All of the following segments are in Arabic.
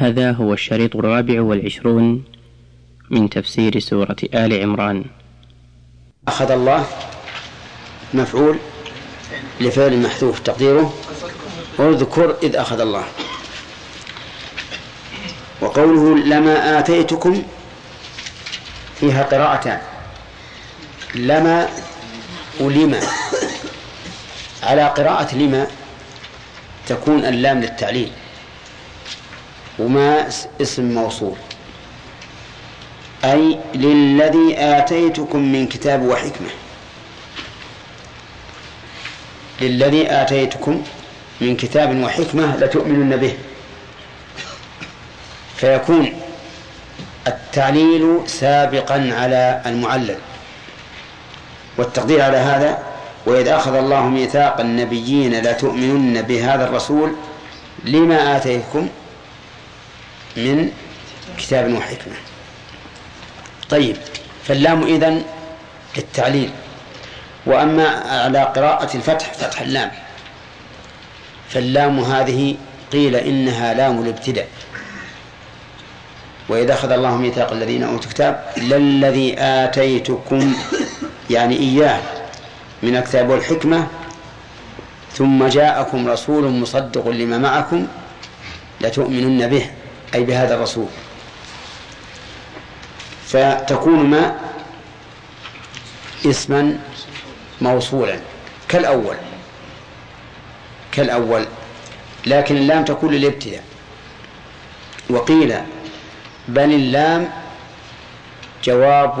هذا هو الشريط الرابع والعشرون من تفسير سورة آل عمران. أخذ الله مفعول لفعل محذوف تقديره اذكر إذ أخذ الله. وقوله لما آتيتكم فيها قراءتان. لما ولما على قراءة لما تكون اللام للتعليل. وما اسم موصول. أي للذي آتيتكم من كتاب وحكمة. للذي آتيتكم من كتاب وحكمة لتؤمنن به. فيكون التعليل سابقا على المعلل. والتقدير على هذا وإذ أخذ الله ميثاق النبيين لتؤمنن بهذا الرسول لما آتيكم من كتاب وحكمة. طيب فاللام إذن للتعليل. وأما على قراءة الفتح فتح اللام. فاللام هذه قيل إنها لام الابتداء. وإذا أخذ الله ميثاق الذين أوتوا الكتاب للذي آتيتكم يعني إياه من الكتاب والحكمة ثم جاءكم رسول مصدق لما معكم لتؤمنن به. أي بهذا الرسول. فتكون ما اسما موصولا. كالأول. كالأول. لكن اللام تكون للابتداء. وقيل بل اللام جواب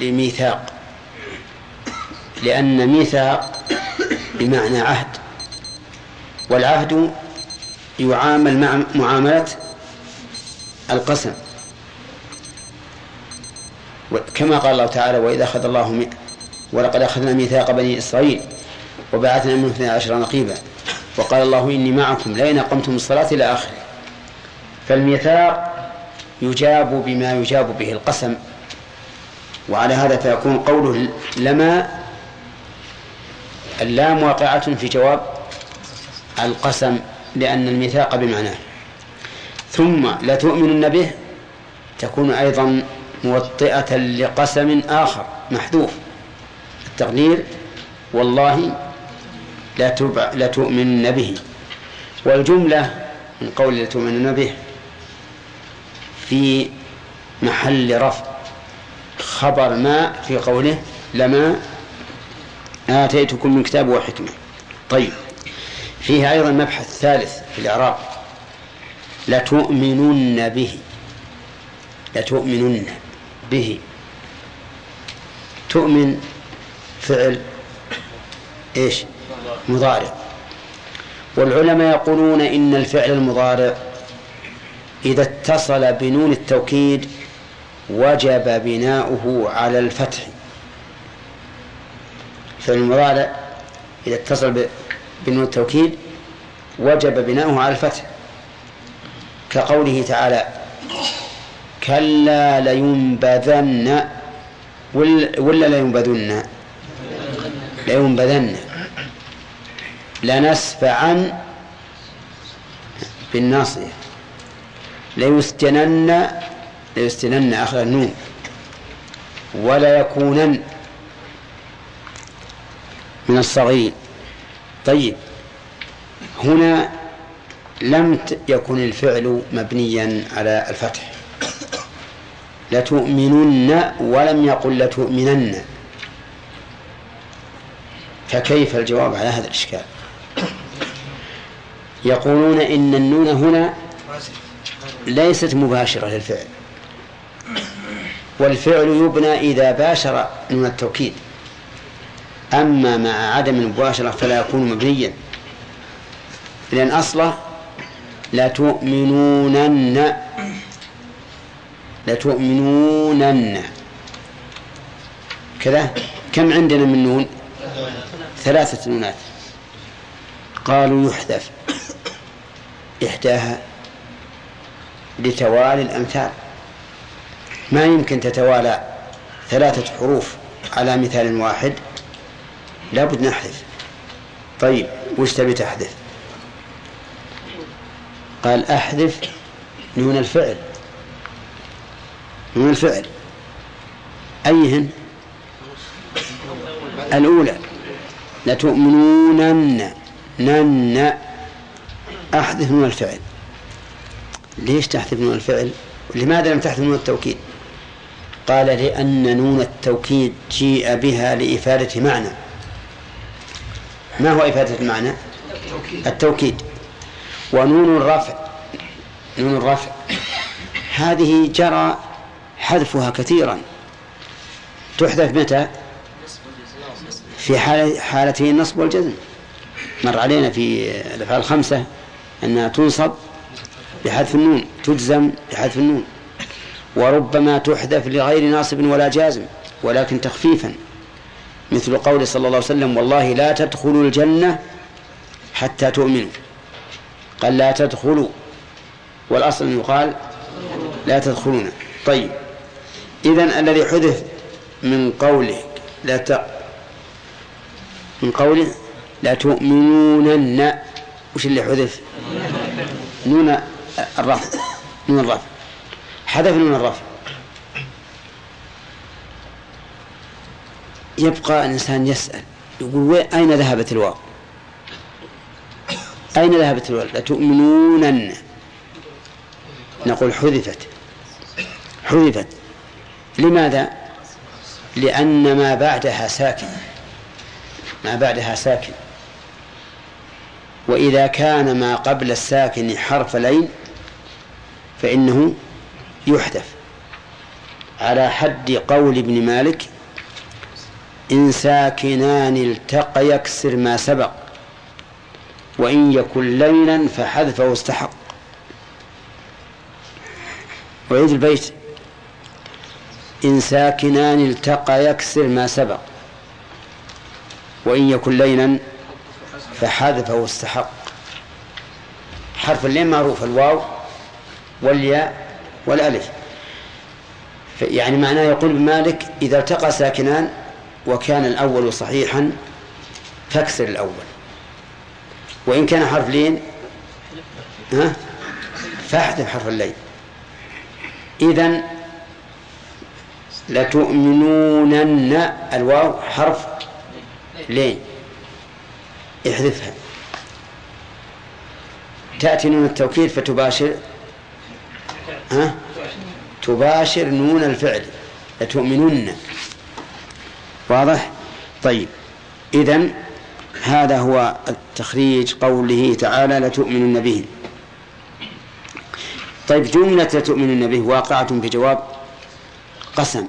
لميثاق. لأن ميثاق بمعنى عهد. والعهد يعامل مع معاملة القسم. كما قال الله تعالى وإذا أخذ الله ولقد أخذنا ميثاق بني إسرائيل وبعثنا منهم اثني عشر نقيبا وقال الله إني معكم لئن أقمتم الصلاة إلى آخره. فالميثاق يجاب بما يجاب به القسم. وعلى هذا فيكون قوله لما اللام واقعة في جواب القسم لأن الميثاق بمعناه. ثم لتؤمنن به تكون أيضا موطئة لقسم آخر محذوف. التقدير والله لا لا تؤمنن به. والجملة من قول لتؤمنن به في محل رفع خبر ما في قوله لما آتيتكم من كتاب وحكمة. طيب فيها أيضا مبحث ثالث في الإعراب. لتؤمنن به. لتؤمنن به. تؤمن فعل إيش؟ مضارع. والعلماء يقولون إن الفعل المضارع إذا اتصل بنون التوكيد وجب بناؤه على الفتح. الفعل المضارع إذا اتصل بنون التوكيد وجب بناؤه على الفتح. كقوله تعالى كلا لينبذن ولا لينبذن؟ لينبذن. لنسفعا بالناصية. ليسجنن ليسجنن آخر النون. ولا يكونن من الصغيرين. طيب هنا لم يكن الفعل مبنيا على الفتح. لتؤمنن ولم يقل لتؤمنن. فكيف الجواب على هذا الإشكال؟ يقولون إن النون هنا ليست مباشرة للفعل. والفعل يبنى إذا باشر نون التوكيد. أما مع عدم المباشرة فلا يكون مبنيا. لأن أصله لتؤمنونن. لتؤمنونن. كذا؟ كم عندنا من نون؟ ثلاثة نونات. قالوا يحذف. إحداها لتوالي الأمثال. ما يمكن تتوالى ثلاثة حروف على مثال واحد. لابد نحذف. طيب وش تبي تحذف؟ قال أحذف نون الفعل. نون الفعل. أيهن؟ الأولى. لتؤمنونن. نن. أحذف نون الفعل. ليش تحذف نون الفعل؟ لماذا لم تحذف نون التوكيد؟ قال لأن نون التوكيد جيء بها لإفادة معنى. ما هو إفادة المعنى؟ التوكيد. ونون الرفع نون الرفع هذه جرى حذفها كثيرا. تحذف متى؟ في حالة حالتي النصب والجزم مر علينا في الأفعال الخمسة أنها تنصب بحذف النون تجزم بحذف النون. وربما تحذف لغير ناصب ولا جازم ولكن تخفيفا. مثل قول صلى الله عليه وسلم والله لا تدخلوا الجنة حتى تؤمنوا. قال لا تدخلوا. والأصل أن يقال لا تدخلون. طيب. إذا الذي حذف من قوله لا ت... من قوله لا تؤمنونن. وش اللي حذف نون الرفع. نون الرفع. حذف نون الرفع. يبقى الإنسان يسأل يقول أين ذهبت الواو؟ أين ذهبت الواو لتؤمنونن. نقول حذفت. حذفت. لماذا؟ لأن ما بعدها ساكن. ما بعدها ساكن. وإذا كان ما قبل الساكن حرف لين فإنه يحذف. على حد قول ابن مالك إن ساكنان التقى يكسر ما سبق. وإن يكن لينا فحذفه استحق. وعيد البيت. إن ساكنان التقى يكسر ما سبق. وإن يكن لينا فحذفه استحق. حرف اللين معروف الواو والياء والألف. يعني معناه يقول بمالك إذا التقى ساكنان وكان الأول صحيحا فاكسر الأول. وإن كان حرف لين ها؟ فاحذف حرف اللين. إذا لتؤمنونن الواو حرف لين. احذفها. تأتي نون التوكيد فتباشر ها؟ تباشر نون الفعل. لتؤمنن. واضح؟ طيب. إذن هذا هو التخريج قوله تعالى لتؤمنن به. طيب جملة لتؤمنن به واقعة بجواب قسم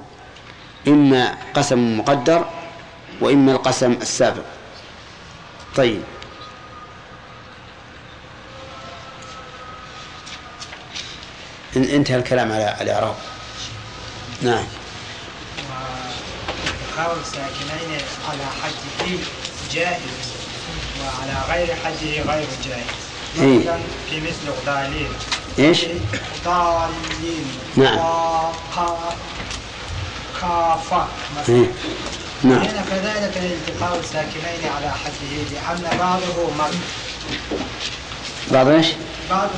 إما قسم مقدر وإما القسم السابق. طيب. انتهى الكلام على الإعراب نعم. قول ساكنين على حده جائز وعلى غير حده غير جائز إيه. مثلا في مثل ضالين إيش؟ ضالين نعم. كافة مثلا. إيه. نعم. هنا كذلك التقاء الساكنين على حده لأن بعضه مد بعض إيش؟ بعضه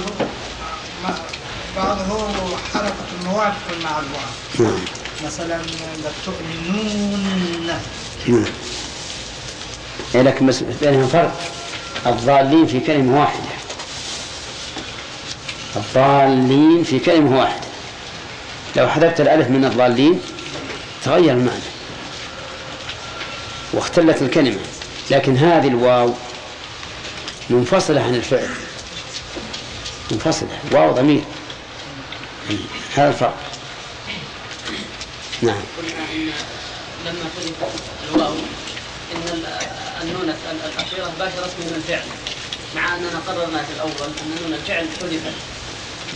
بعضه حركة موافق مع الواو نعم. مثلا لتؤمنون نعم. لكن بس بينهم فرق. الضالين في كلمة واحدة. الضالين في كلمة واحدة. لو حذفت الألف من الضالين تغير المعنى. واختلت الكلمة. لكن هذه الواو منفصلة عن الفعل. منفصلة. واو ضمير. هذا الفرق. نعم. قلنا إن لما حذفت الواو ال- النون ال- الأخيرة باشر اسم من الفعل مع أننا قررنا في الأول أن نون الفعل حذفت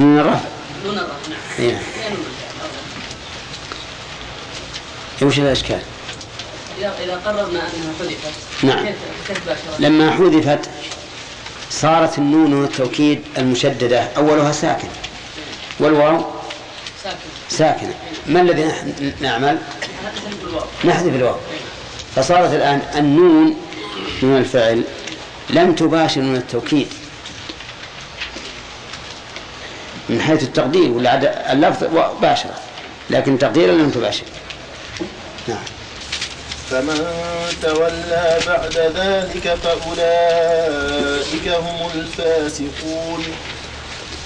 من الرفع. نون الرفع نعم. نون الرفع. وش الأشكال؟ اذا إذا قررنا أنها حذفت نعم. لما حذفت صارت النون نون التوكيد المشددة أولها ساكن. والواو؟ ساكن. ساكنة. ما الذي نعمل؟ نحذف الواو. نحذف الواو. فصارت الآن النون نون الفعل لم تباشر نون التوكيد. من حيث التقدير والعد... اللفظ باشر لكن تقديرا لم تباشر. نعم. فمن تولى بعد ذلك فأولئك هم الفاسقون.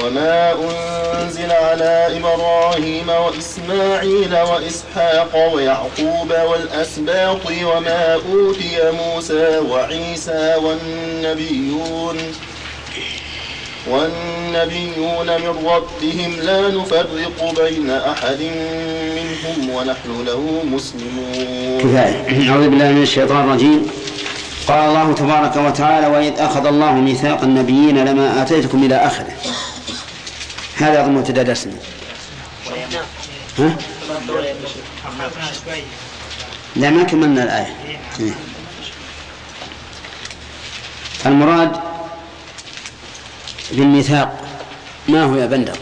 وما أنزل على إبراهيم وإسماعيل وإسحاق ويعقوب والأسباط وما أوتي موسى وعيسى والنبيون والنبيون من ربهم لا نفرق بين أحد منهم ونحن له مسلمون أعوذ بالله من الشيطان الرجيم. قال الله تبارك وتعالى وإذ أخذ الله ميثاق النبيين لما آتيتكم إلى آخره هذا أظن مبتدا درسنا ها؟ لا ما كملنا الآية. إيه. المراد بالميثاق. ما هو يا بندر؟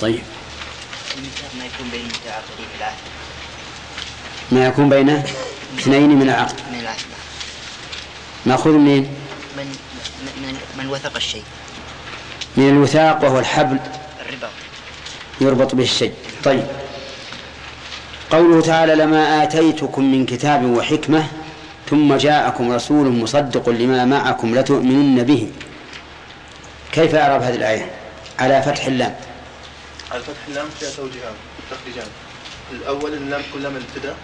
طيب. ما يكون بين العهد ما يكون بين اثنين من العقد من العهد ماخوذ منين؟ من من من وثق الشيء. من الوثاق وهو الحبل يربط به الشيء. طيب. قوله تعالى لما آتيتكم من كتاب وحكمة ثم جاءكم رسول مصدق لما معكم لتؤمنن به. كيف أعرب هذه الآية؟ على فتح اللام. على فتح اللام فيها توجيهان تخريجان الأول إن اللام تكون لام الابتداء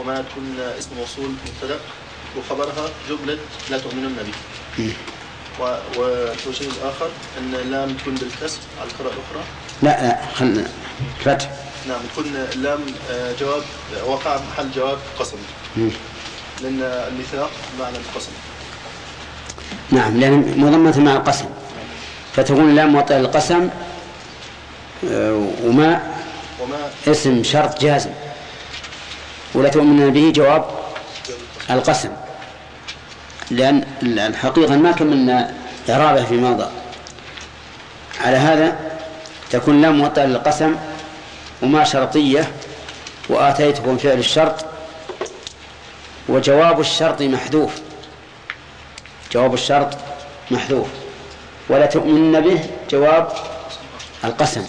وما تكون اسم موصول مبتدأ وخبرها جملة لا تؤمنن به. و- والتوجيه الآخر أن اللام تكون بالكسر على القراءة الأخرى؟ لا لا خلنا فتح نعم تكون اللام آه، جواب وقع محل جواب قسم. لأن الميثاق معنى القسم. نعم لأن مضمة مع القسم. فتكون اللام موطئة للقسم آه، وما وما؟ اسم شرط جازم. ولا تؤمن به جواب القسم. لأن الحقيقة ما كملنا إعرابه في ماضى على هذا تكون لام موطئة للقسم وما شرطية وآتيتكم فعل الشرط وجواب الشرط محذوف. جواب الشرط محذوف. ولا تؤمن به جواب القسم.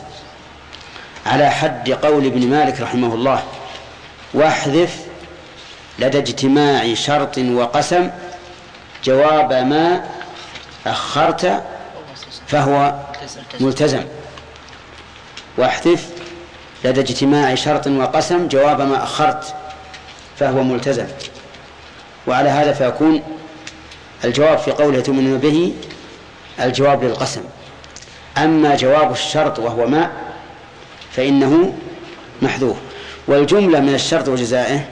على حد قول ابن مالك رحمه الله واحذف لدى اجتماع شرط وقسم جواب ما أخرت فهو ملتزم. واحذف لدى اجتماع شرط وقسم جواب ما أخرت فهو ملتزم. وعلى هذا فيكون الجواب في قوله تؤمنون به الجواب للقسم. أما جواب الشرط وهو ما فإنه محذوف. والجملة من الشرط وجزائه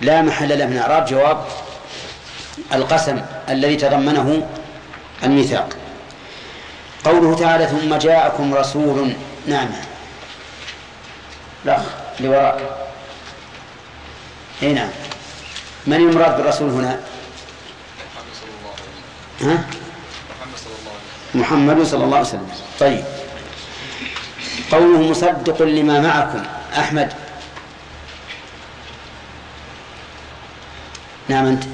لا محل له من إعراب جواب القسم الذي تضمنه الميثاق. قوله تعالى ثم جاءكم رسول نعم. لا لوراء اي نعم. من المراد بالرسول هنا؟ ها؟ محمد صلى الله عليه وسلم. طيب. قوله مصدق لما معكم. أحمد. نعم أنت.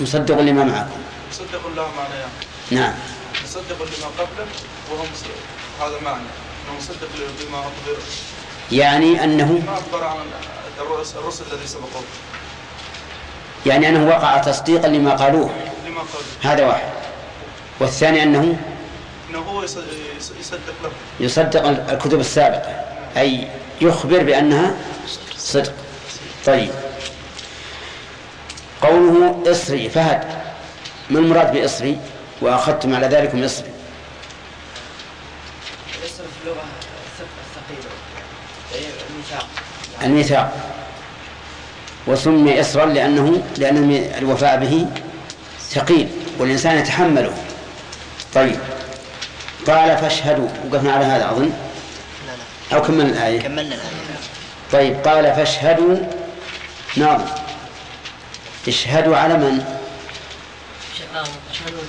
مصدق لما معكم. مصدق الله معناه. نعم. مصدق لما قبله وهو مصدق. هذا معنى. انه مصدق لما اخبر يعني أنه ما أخبر عن الرسل, الذي سبقوه. يعني أنه وقع تصديقا لما قالوه. لما قال هذا واحد. والثاني أنه إنه هو يص- يص- يصدق له. يصدق الكتب السابقة. أي يخبر بأنها صدق. طيب. قوله إصري فهد ما المراد بإصري؟ وأخذتم على ذلك من إصري في اللغة الثقيلة. الميثاق. الميثاق. وسمي إصرا لأنه لأن الوفاء به ثقيل والإنسان يتحمله. طيب. قال فاشهدوا. وقفنا على هذا أظن. أو كملنا الآية. كملنا الآية. طيب. قال فاشهدوا. نعم. اشهدوا على من؟ شهدوا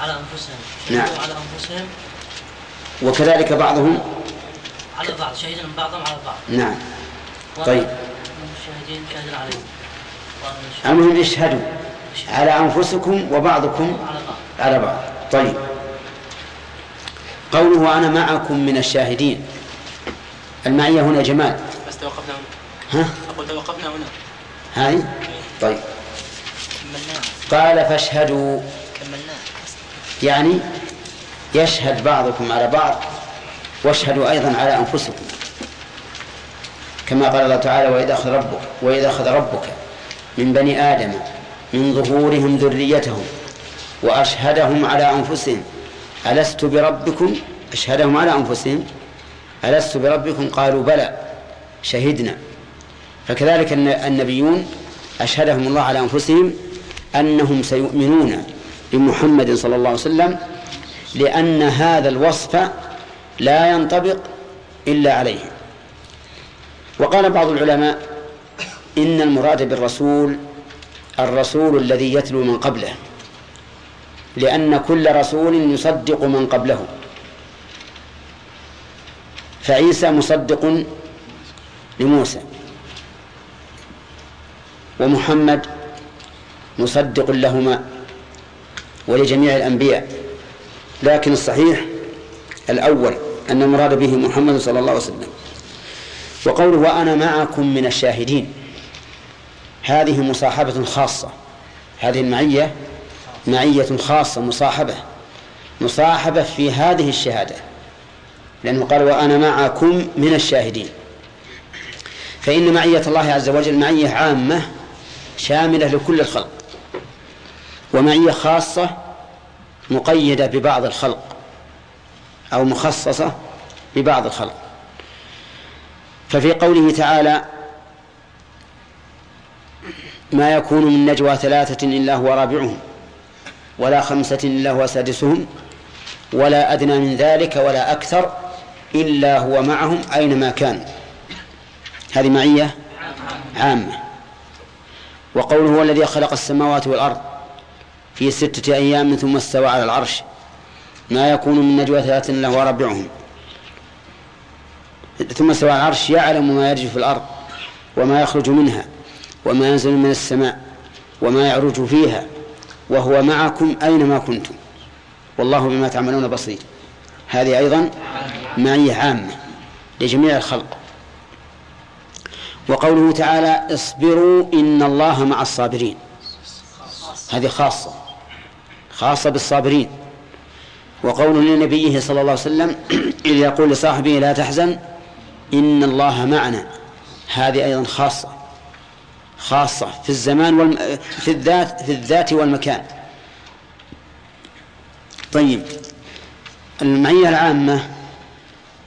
على أنفسهم. نعم. على أنفسهم. وكذلك بعضهم؟ على بعض. شهيدا من بعضهم على بعض. نعم. طيب. عليهم. المهم اشهدوا على أنفسكم وبعضكم على بعض. على بعض. طيب. قوله أنا معكم من الشاهدين. المعية هنا جمال. بس توقفنا هنا. ها؟ أقول توقفنا هنا. هاي. طيب. قال فاشهدوا. يعني يشهد بعضكم على بعض واشهدوا أيضا على أنفسكم. كما قال الله تعالى وإذا أخذ ربك وإذا أخذ ربك من بني آدم من ظهورهم ذريتهم وأشهدهم على أنفسهم ألست بربكم؟ أشهدهم على أنفسهم. ألست بربكم؟ قالوا بلى شهدنا. فكذلك الن- النبيون أشهدهم الله على أنفسهم أنهم سيؤمنون بمحمد صلى الله عليه وسلم لأن هذا الوصف لا ينطبق إلا عليه. وقال بعض العلماء إن المراد بالرسول الرسول الذي يتلو من قبله لأن كل رسول يصدق من قبله. فعيسى مصدق لموسى. ومحمد مصدق لهما ولجميع الأنبياء. لكن الصحيح الأول أن المراد به محمد صلى الله عليه وسلم. وقوله وأنا معكم من الشاهدين. هذه مصاحبة خاصة. هذه المعية معية خاصة مصاحبة. مصاحبة في هذه الشهادة. لأنه قال وأنا معكم من الشاهدين. فإن معية الله عز وجل معية عامة شاملة لكل الخلق. ومعية خاصة مقيدة ببعض الخلق أو مخصصة ببعض الخلق. ففي قوله تعالى ما يكون من نجوى ثلاثة إلا هو رابعهم ولا خمسة إلا هو سادسهم ولا أدنى من ذلك ولا أكثر إلا هو معهم أينما كانوا هذه معية عامة. وقوله هو الذي خلق السماوات والأرض في ستة أيام ثم استوى على العرش. ما يكون من نجوى ثلاثة إلا هو ثم استوى على العرش يعلم ما يرجو في الأرض وما يخرج منها وما ينزل من السماء وما يعرج فيها وهو معكم أينما كنتم. والله بما تعملون بصير. هذه أيضا معية عامة لجميع الخلق. وقوله تعالى اصبروا إن الله مع الصابرين. هذه خاصة خاصة بالصابرين. وقول لنبيه صلى الله عليه وسلم إذ يقول لصاحبه لا تحزن إن الله معنا. هذه أيضا خاصة خاصة في الزمان والم... في الذات في الذات والمكان. طيب المعية العامة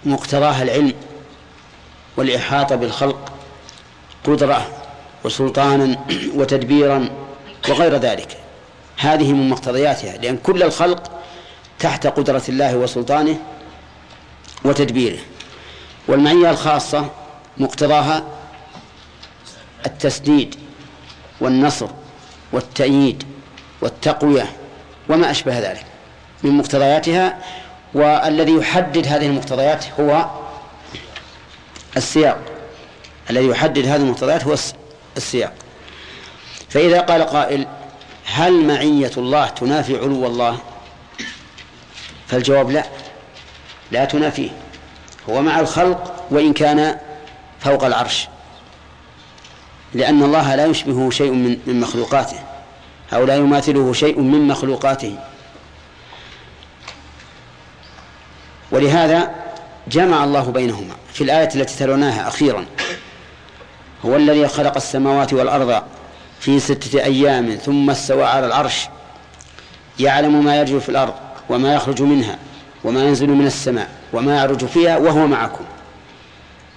مقتضاها العلم والإحاطة بالخلق. قدرة وسلطانا وتدبيرا وغير ذلك. هذه من مقتضياتها لأن كل الخلق تحت قدرة الله وسلطانه وتدبيره. والمعية الخاصة مقتضاها التسديد والنصر والتأييد والتقوية وما أشبه ذلك. من مقتضياتها والذي يحدد هذه المقتضيات هو السياق. الذي يحدد هذه المقتضيات هو السياق. فإذا قال قائل هل معية الله تنافي علو الله؟ فالجواب لا. لا تنافيه. هو مع الخلق وإن كان فوق العرش. لأن الله لا يشبهه شيء من مخلوقاته. أو لا يماثله شيء من مخلوقاته. ولهذا جمع الله بينهما. في الآية التي تلوناها أخيرا. هو الذي خلق السماوات والأرض في ستة أيام ثم استوى على العرش يعلم ما يجري في الأرض وما يخرج منها وما ينزل من السماء وما يعرج فيها وهو معكم.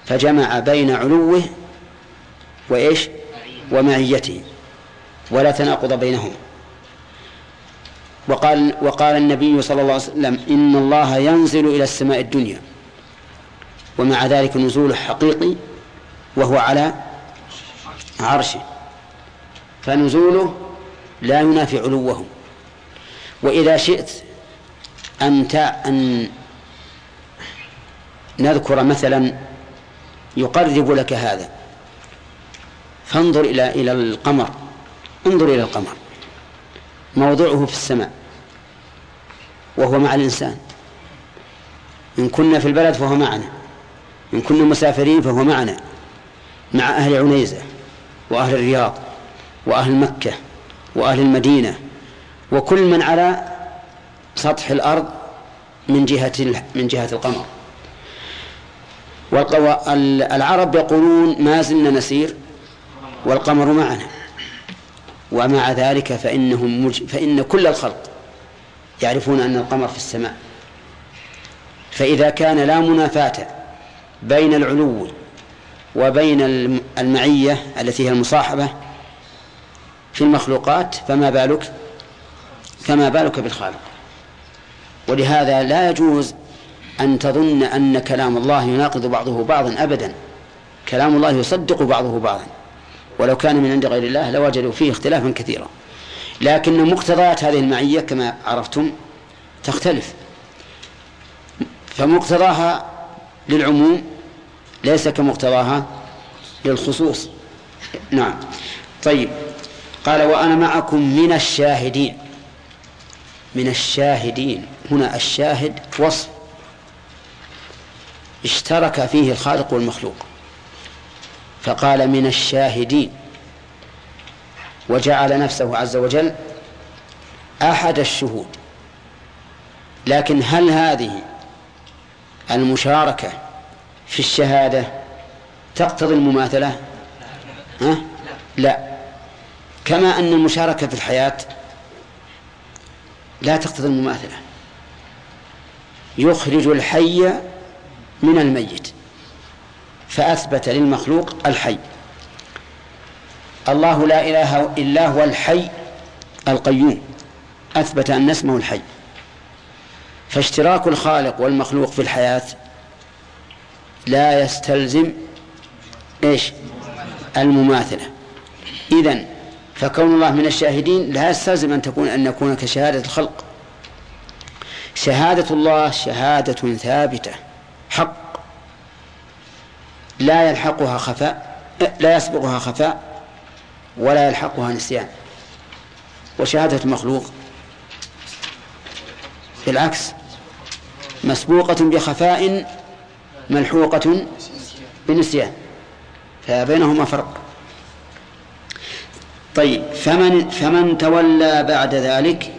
فجمع بين علوه وإيش؟ ومعيته ولا تناقض بينهما وقال وقال النبي صلى الله عليه وسلم إن الله ينزل إلى السماء الدنيا ومع ذلك نزوله حقيقي وهو على عرشه فنزوله لا ينافي علوه. وإذا شئت أن أن نذكر مثلا يقرب لك هذا فانظر إلى إلى القمر انظر إلى القمر موضعه في السماء وهو مع الإنسان. إن كنا في البلد فهو معنا إن كنا مسافرين فهو معنا مع أهل عنيزة. وأهل الرياض وأهل مكة وأهل المدينة وكل من على سطح الأرض من جهة من جهة القمر. العرب يقولون ما زلنا نسير والقمر معنا. ومع ذلك فإنهم مج... فإن كل الخلق يعرفون أن القمر في السماء. فإذا كان لا منافاة بين العلو وبين المعية التي هي المصاحبة في المخلوقات فما بالك؟ فما بالك بالخالق؟ ولهذا لا يجوز أن تظن أن كلام الله يناقض بعضه بعضا أبدا. كلام الله يصدق بعضه بعضا. ولو كان من عند غير الله لوجدوا فيه اختلافا كثيرا. لكن مقتضيات هذه المعية كما عرفتم تختلف. فمقتضاها للعموم ليس كمقتضاها للخصوص. نعم. طيب. قال وأنا معكم من الشاهدين. من الشاهدين. هنا الشاهد وصف اشترك فيه الخالق والمخلوق. فقال من الشاهدين. وجعل نفسه عز وجل أحد الشهود. لكن هل هذه المشاركة في الشهادة تقتضي المماثلة؟ ها؟ لا. كما أن المشاركة في الحياة لا تقتضي المماثلة. يخرج الحي من الميت فأثبت للمخلوق الحي. الله لا إله إلا هو الحي القيوم. أثبت أن اسمه الحي. فاشتراك الخالق والمخلوق في الحياة لا يستلزم إيش؟ المماثلة. إذن فكون الله من الشاهدين لا يستلزم أن تكون أن نكون كشهادة الخلق. شهادة الله شهادة ثابتة حق. لا يلحقها خفاء لا يسبقها خفاء ولا يلحقها نسيان. وشهادة المخلوق بالعكس مسبوقة بخفاء ملحوقة بنسيان فبينهما فرق. طيب فمن فمن تولى بعد ذلك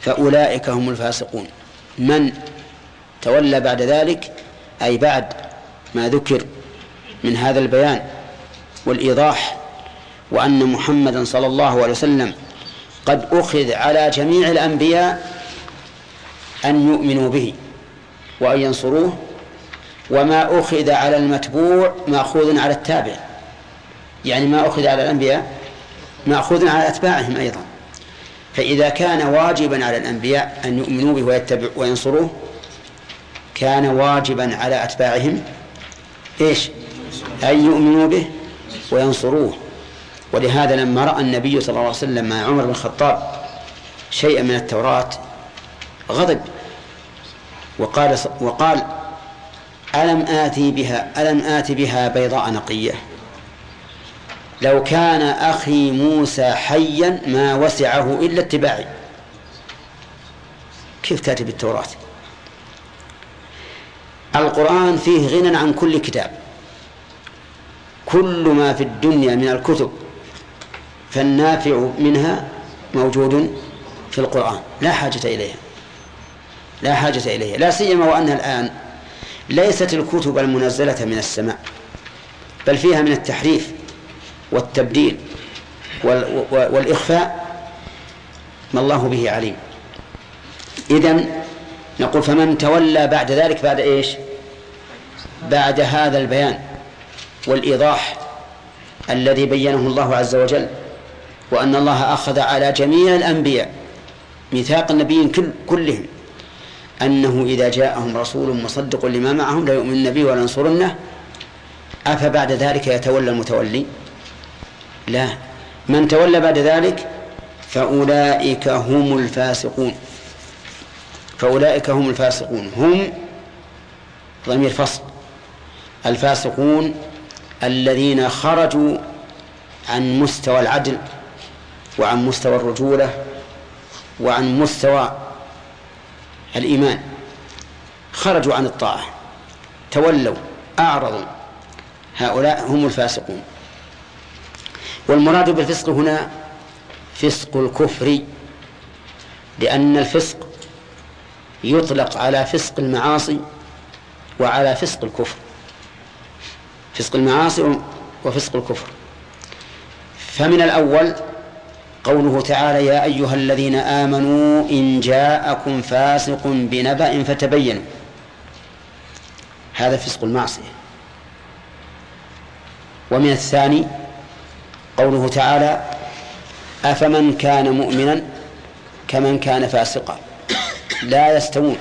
فأولئك هم الفاسقون. من تولى بعد ذلك أي بعد ما ذكر من هذا البيان والإيضاح وأن محمدا صلى الله عليه وسلم قد أخذ على جميع الأنبياء أن يؤمنوا به وأن ينصروه وما أخذ على المتبوع مأخوذ على التابع. يعني ما أخذ على الأنبياء مأخوذ على أتباعهم أيضا. فإذا كان واجبا على الأنبياء أن يؤمنوا به وينصروه كان واجبا على أتباعهم إيش؟ أن يؤمنوا به وينصروه. ولهذا لما رأى النبي صلى الله عليه وسلم مع عمر بن الخطاب شيئا من التوراة غضب. وقال وقال ألم آتي بها ألم آتي بها بيضاء نقية؟ لو كان أخي موسى حيا ما وسعه إلا اتباعي. كيف تأتي بالتوراة؟ القرآن فيه غنى عن كل كتاب. كل ما في الدنيا من الكتب فالنافع منها موجود في القرآن. لا حاجة إليها. لا حاجة إليها. لا سيما وأنها الآن ليست الكتب المنزلة من السماء بل فيها من التحريف والتبديل والإخفاء ما الله به عليم. إذن نقول فمن تولى بعد ذلك بعد إيش؟ بعد هذا البيان والإيضاح الذي بينه الله عز وجل وأن الله أخذ على جميع الأنبياء ميثاق النبيين كل كلهم. أنه إذا جاءهم رسول مصدق لما معهم لا يؤمن به ولا ينصرنه أفبعد ذلك يتولى المتولي؟ لا. من تولى بعد ذلك فأولئك هم الفاسقون. فأولئك هم الفاسقون. هم ضمير فصل. الفاسقون الذين خرجوا عن مستوى العدل وعن مستوى الرجولة وعن مستوى الإيمان. خرجوا عن الطاعة. تولوا أعرضوا. هؤلاء هم الفاسقون. والمراد بالفسق هنا فسق الكفر لأن الفسق يطلق على فسق المعاصي وعلى فسق الكفر. فسق المعاصي وفسق الكفر. فمن الأول قوله تعالى يا أيها الذين آمنوا إن جاءكم فاسق بنبأ فتبينوا. هذا فسق المعصية. ومن الثاني قوله تعالى أفمن كان مؤمنا كمن كان فاسقا. لا يستوون.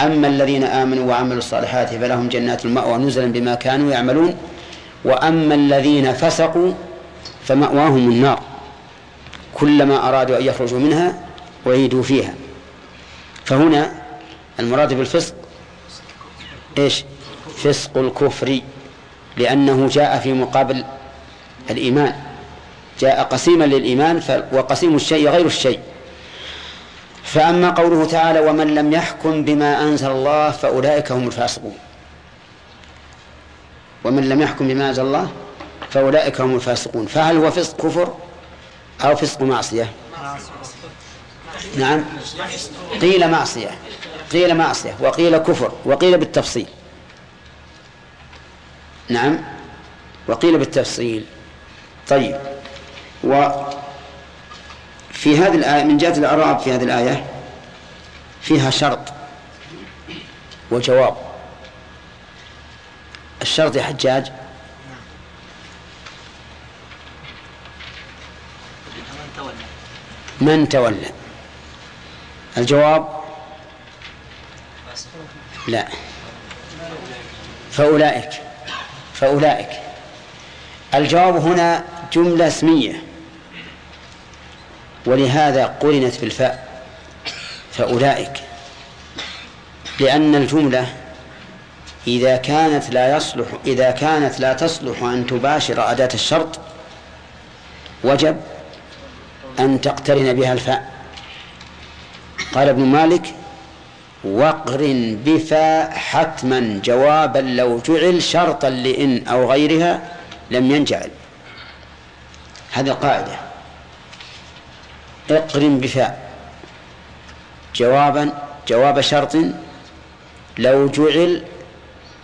أما الذين آمنوا وعملوا الصالحات فلهم جنات المأوى نزلا بما كانوا يعملون. وأما الذين فسقوا فمأواهم النار. كلما أرادوا أن يخرجوا منها أعيدوا فيها. فهنا المراد بالفسق إيش؟ فسق الكفر لأنه جاء في مقابل الإيمان. جاء قسيما للإيمان وقسيم الشيء غير الشيء. فأما قوله تعالى ومن لم يحكم بما أنزل الله فأولئك هم الفاسقون. ومن لم يحكم بما أنزل الله فأولئك هم الفاسقون. فهل هو فسق كفر؟ أو فسق معصية؟ نعم. قيل معصية. قيل معصية. وقيل كفر. وقيل بالتفصيل. نعم. وقيل بالتفصيل. طيب. وفي هذه الآية من جهة الأعراب في هذه الآية فيها شرط وجواب. الشرط يا حجاج من تولى؟ الجواب؟ لا. فأولئك. فأولئك. الجواب هنا جملة اسمية. ولهذا قرنت بالفاء. فأولئك. لأن الجملة إذا كانت لا يصلح إذا كانت لا تصلح أن تباشر أداة الشرط وجب أن تقترن بها الفاء. قال ابن مالك واقرن بفاء حتما جوابا لو جعل شرطا لإن أو غيرها لم ينجعل. هذه القاعدة. اقرن بفاء. جوابا جواب شرط لو جعل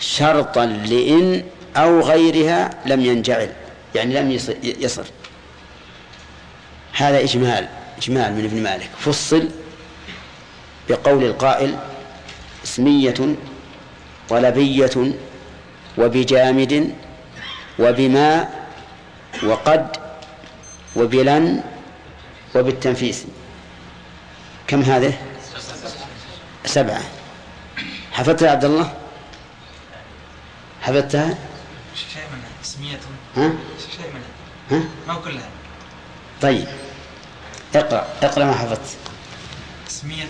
شرطا لإن أو غيرها لم ينجعل. يعني لم يصل هذا إجمال إجمال من ابن مالك. فصل بقول القائل اسمية طلبية وبجامد وبما وقد وبلن وبالتنفيس. كم هذه؟ سبعة. حفظتها يا عبد الله؟ حفظتها؟ شيء منها اسمية. ها؟ شيء منها ها؟ ما كلها؟ طيب. اقرأ اقرأ ما حفظت. اسمية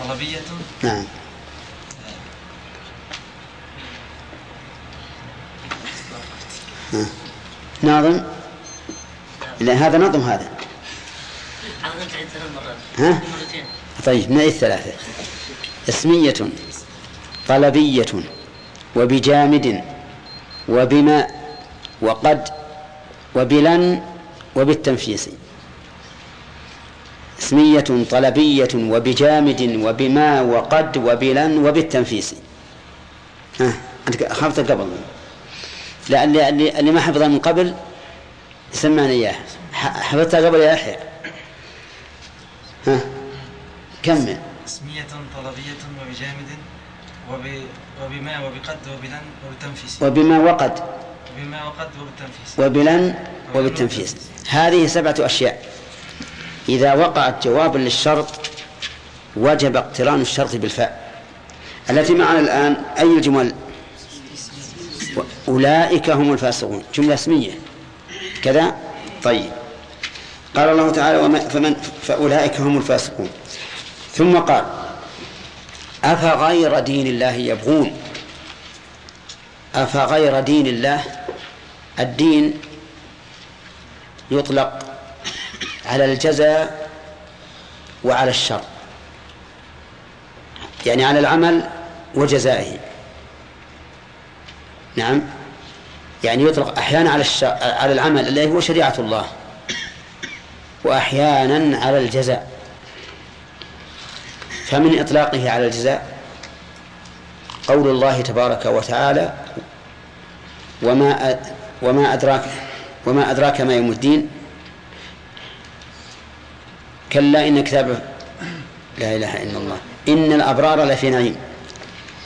طلبية. نعم. ناظم؟ لا هذا نظم هذا. ثلاث مرات. ها؟ مرتين. طيب نعيد ثلاثة؟ اسمية طلبية وبجامد وبماء وقد وبلن وبالتنفيس اسمية طلبية وبجامد وبما وقد وبلن وبالتنفيس ها أنت حفظت قبل. لا اللي, ما حفظها من قبل سمعنا إياه ح- حفظتها قبل يا يحيى ها كمل. اسمية طلبية وبجامد وب... وبما وبقد وبلن وبالتنفيس وبما وقد. وبما وقد وبالتنفيس وبلن وبالتنفيذ. هذه سبعة أشياء. إذا وقعت جوابا للشرط وجب اقتران الشرط بالفاء. التي معنا الآن أي الجمل؟ أولئك هم الفاسقون. جملة اسمية كذا؟ طيب. قال الله تعالى وما فمن فأولئك هم الفاسقون. ثم قال أفغير دين الله يبغون؟ أفغير دين الله الدين يطلق على الجزاء وعلى الشر يعني على العمل وجزائه. نعم يعني يطلق أحيانا على الش... على العمل الذي هو شريعة الله وأحيانا على الجزاء. فمن إطلاقه على الجزاء قول الله تبارك وتعالى وما وما أدراك وما أدراك ما يوم الدين. كلا إن كتاب لا إله إلا الله. إن الأبرار لفي نعيم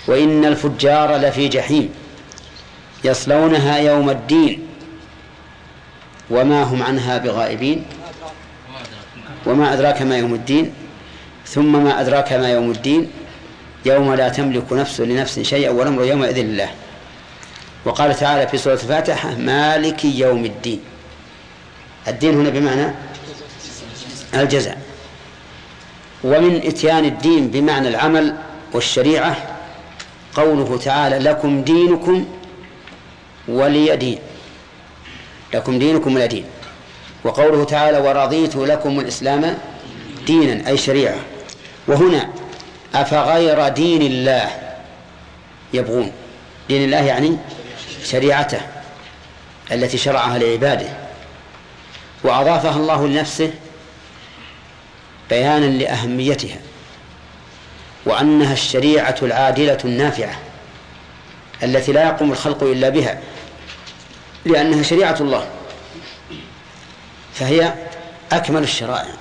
وإن الفجار لفي جحيم. يصلونها يوم الدين وما هم عنها بغائبين. وما أدراك ما يوم الدين. ثم ما أدراك ما يوم الدين. يوم لا تملك نفس لنفس شيئا والأمر يومئذ لله. وقال تعالى في سورة الفاتحة مالك يوم الدين. الدين هنا بمعنى الجزاء. ومن إتيان الدين بمعنى العمل والشريعة قوله تعالى لكم دينكم ولي دين. لكم دينكم ولي دين. وقوله تعالى ورضيت لكم الإسلام دينا أي شريعة. وهنا أفغير دين الله يبغون. دين الله يعني شريعته التي شرعها لعباده وأضافها الله لنفسه بيانا لأهميتها وأنها الشريعة العادلة النافعة التي لا يقوم الخلق إلا بها لأنها شريعة الله فهي أكمل الشرائع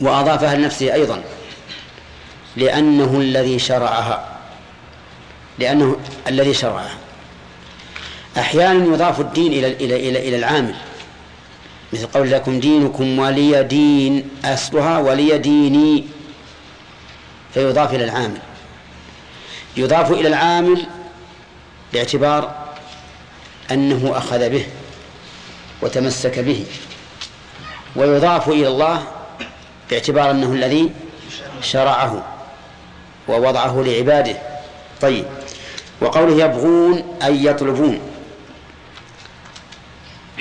وأضافها لنفسه أيضا لأنه الذي شرعها لأنه الذي شرعها. أحيانا يضاف الدين إلى إلى إلى إلى العامل. مثل قول لكم دينكم ولي دين أصلها ولي ديني فيضاف إلى العامل. يضاف إلى العامل باعتبار أنه أخذ به وتمسك به. ويضاف إلى الله باعتبار أنه الذي شرعه ووضعه لعباده. طيب. وقوله يبغون أي يطلبون.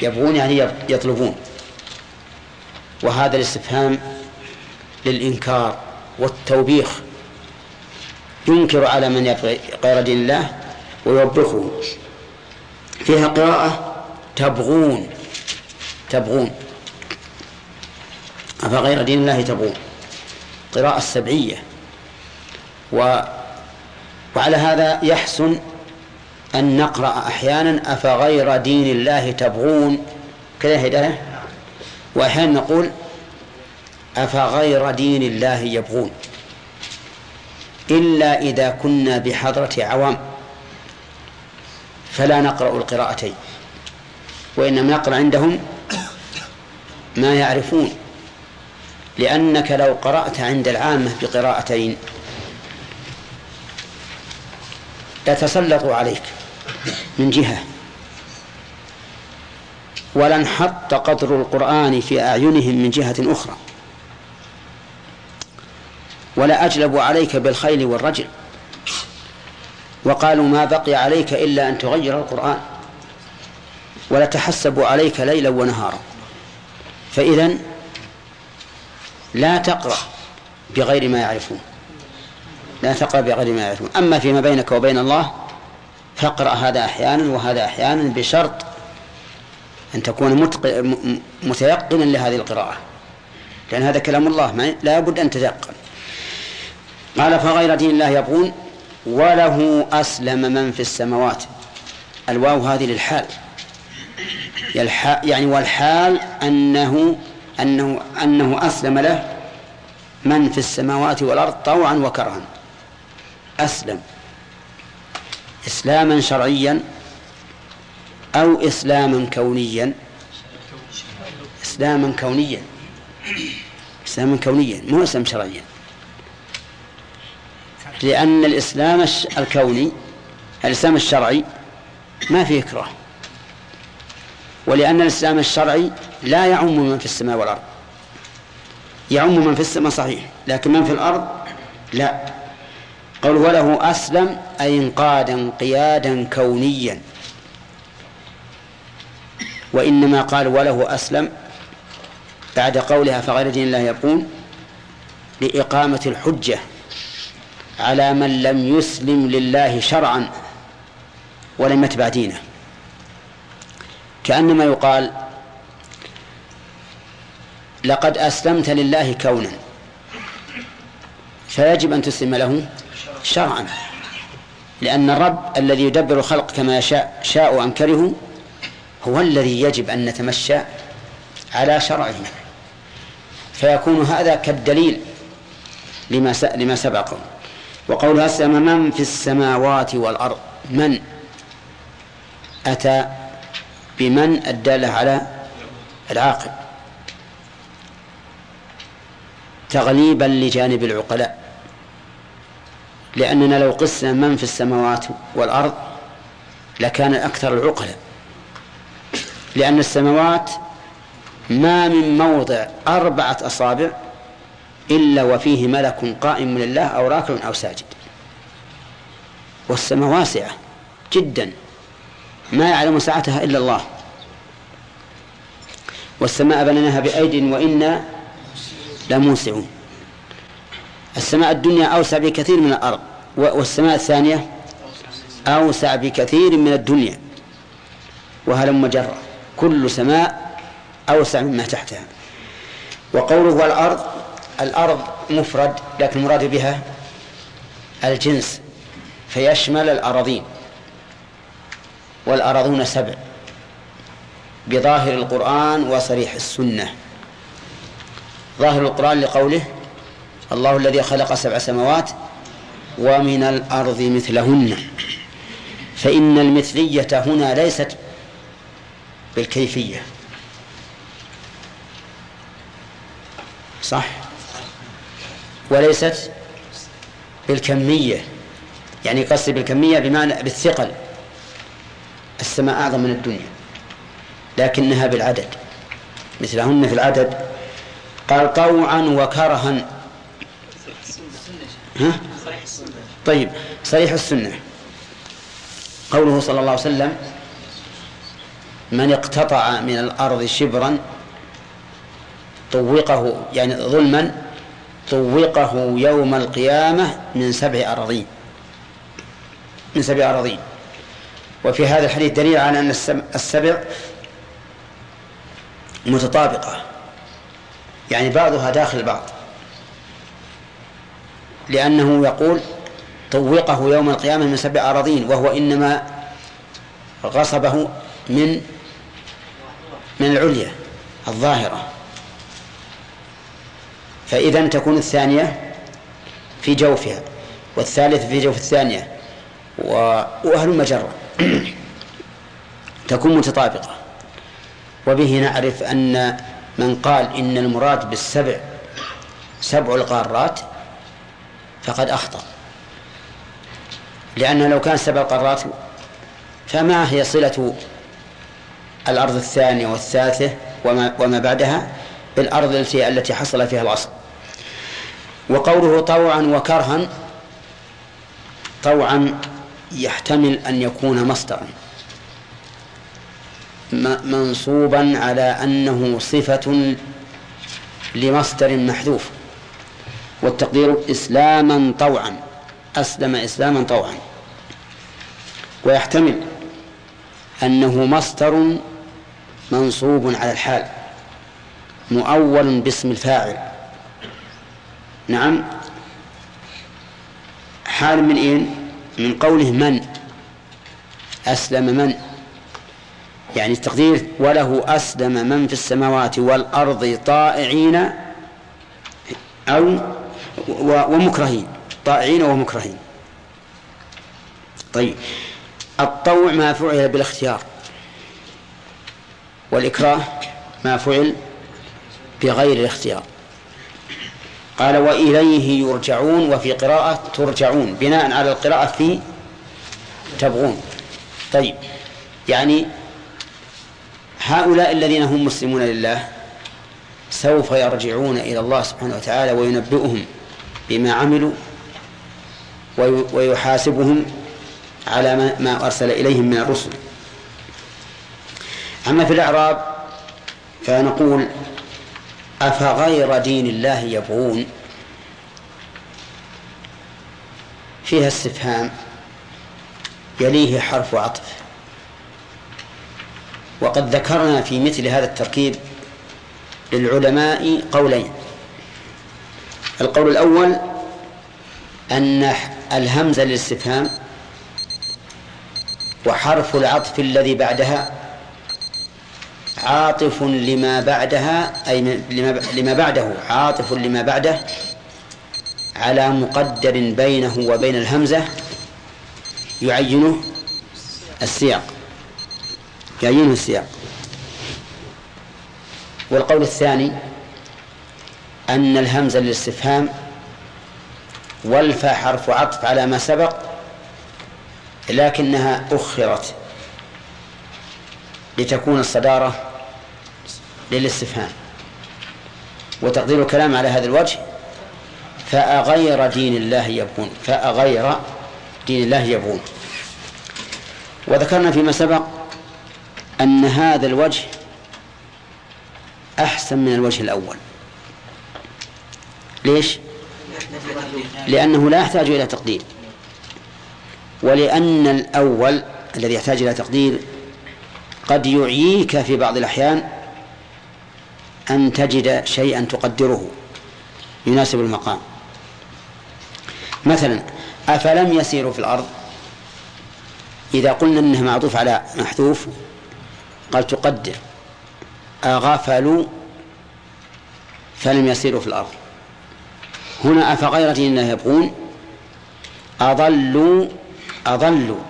يبغون يعني يطلبون. وهذا الاستفهام للإنكار والتوبيخ ينكر على من يبغي غير دين الله ويوبخه. فيها قراءة تبغون تبغون. أفغير دين الله تبغون؟ قراءة سبعية. و وعلى هذا يحسن أن نقرأ أحيانا أفغير دين الله تبغون؟ كذا هداية. وأحيانا نقول أفغير دين الله يبغون؟ إلا إذا كنا بحضرة عوام. فلا نقرأ القراءتين. وإنما نقرأ عندهم ما يعرفون. لأنك لو قرأت عند العامة بقراءتين يتسلطوا عليك. من جهة. ولانحط قدر القرآن في أعينهم من جهة أخرى. ولا أجلب عليك بالخيل والرجل. وقالوا ما بقي عليك إلا أن تغير القرآن. ولتحسب عليك ليلا ونهارا. فإذا لا تقرأ بغير ما يعرفون. لا تقرأ بغير ما يعرفون. أما فيما بينك وبين الله فاقرأ هذا أحيانا وهذا أحيانا بشرط أن تكون متيقنا لهذه القراءة. لأن هذا كلام الله لا بد أن تتيقن. قال فغير دين الله يبغون وله أسلم من في السماوات. الواو هذه للحال. يعني والحال أنه أنه أنه أسلم له من في السماوات والأرض طوعا وكرها. أسلم. إسلاما شرعيا أو إسلاما كونيا. إسلاما كونيا. إسلاما كونيا مو إسلام شرعيا. لأن الإسلام الكوني الإسلام الشرعي ما فيه إكراه ولأن الإسلام الشرعي لا يعم من في السماء والأرض. يعم من في السماء صحيح لكن من في الأرض لا. قول وله أسلم أي انقادا انقيادا كونيا. وإنما قال وله أسلم بعد قولها فغير دين الله يقول لإقامة الحجة على من لم يسلم لله شرعا ولم يتبع دينه. كأنما يقال لقد أسلمت لله كونا فيجب أن تسلم له شرعا. لأن الرب الذي يدبر الخلق كما يشاء شاء أم كرهوا هو الذي يجب أن نتمشى على شرعه. فيكون هذا كالدليل لما لما سبقه. وقول أسلم من في السماوات والأرض؟ من؟ أتى بمن الدالة على العاقل؟ تغليبا لجانب العقلاء. لأننا لو قسنا من في السماوات والأرض لكان أكثر العقلاء لأن السماوات ما من موضع أربعة أصابع إلا وفيه ملك قائم لله أو راكع أو ساجد. والسماء واسعة جدا ما يعلم سعتها إلا الله. والسماء بنيناها بأيد وإنا لموسعون. السماء الدنيا أوسع بكثير من الأرض والسماء الثانية أوسع بكثير من الدنيا. وهلم جرة كل سماء أوسع مما تحتها. وقوله والأرض الأرض مفرد لكن المراد بها الجنس فيشمل الأراضين. والأراضون سبع بظاهر القرآن وصريح السنة. ظاهر القرآن لقوله الله الذي خلق سبع سماوات ومن الأرض مثلهن. فإن المثلية هنا ليست بالكيفية. صح؟ وليست بالكمية. يعني قصدي بالكمية بمعنى بالثقل. السماء أعظم من الدنيا. لكنها بالعدد. مثلهن في العدد. قال طوعا وكرها. ها؟ طيب صريح السنة. قوله صلى الله عليه وسلم من اقتطع من الأرض شبرا طوقه يعني ظلما طوقه يوم القيامة من سبع أراضين. من سبع أراضين. وفي هذا الحديث دليل على أن السبع متطابقة. يعني بعضها داخل بعض لأنه يقول طوقه يوم القيامة من سبع أراضين وهو إنما غصبه من من العليا الظاهرة. فإذا تكون الثانية في جوفها والثالث في جوف الثانية وأهل المجرة تكون متطابقة. وبه نعرف أن من قال إن المراد بالسبع سبع القارات فقد أخطأ. لأن لو كان سبع قارات فما هي صلة الأرض الثانية والثالثة وما, وما بعدها؟ بالأرض التي التي حصل فيها الأصل وقوله طوعا وكرها طوعا يحتمل أن يكون مصدرا. منصوبا على أنه صفة لمصدر محذوف. والتقدير إسلاما طوعا أسلم إسلاما طوعا. ويحتمل أنه مصدر منصوب على الحال مؤول باسم الفاعل. نعم. حال من إين من قوله من أسلم من. يعني التقدير وله أسلم من في السماوات والأرض طائعين أو و- ومكرهين طائعين ومكرهين. طيب الطوع ما فعل بالاختيار. والإكراه ما فعل بغير الاختيار. قال وإليه يرجعون وفي قراءة ترجعون بناء على القراءة في تبغون. طيب يعني هؤلاء الذين هم مسلمون لله سوف يرجعون إلى الله سبحانه وتعالى وينبئهم بما عملوا ويحاسبهم على ما أرسل إليهم من الرسل. أما في الأعراب فنقول أفغير دين الله يبغون؟ فيها استفهام يليه حرف عطف. وقد ذكرنا في مثل هذا التركيب للعلماء قولين القول الأول أن الهمزة للاستفهام وحرف العطف الذي بعدها عاطف لما بعدها أي لما بعده عاطف لما بعده على مقدر بينه وبين الهمزة يعينه السياق. يعينه السياق. والقول الثاني أن الهمزة للاستفهام والفا حرف عطف على ما سبق لكنها أخرت لتكون الصدارة للاستفهام. وتقدير الكلام على هذا الوجه فأغير دين الله يبغون فأغير دين الله يبغون. وذكرنا فيما سبق أن هذا الوجه أحسن من الوجه الأول. ليش؟ لأنه لا يحتاج إلى تقدير. ولأن الأول الذي يحتاج إلى تقدير قد يعييك في بعض الأحيان أن تجد شيئا تقدره يناسب المقام. مثلا أفلم يسيروا في الأرض؟ إذا قلنا أنه معطوف على محذوف قال تقدر. أغفلوا فلم يسيروا في الأرض. هنا أفغير دين الله يبغون؟ أضلوا أضلوا.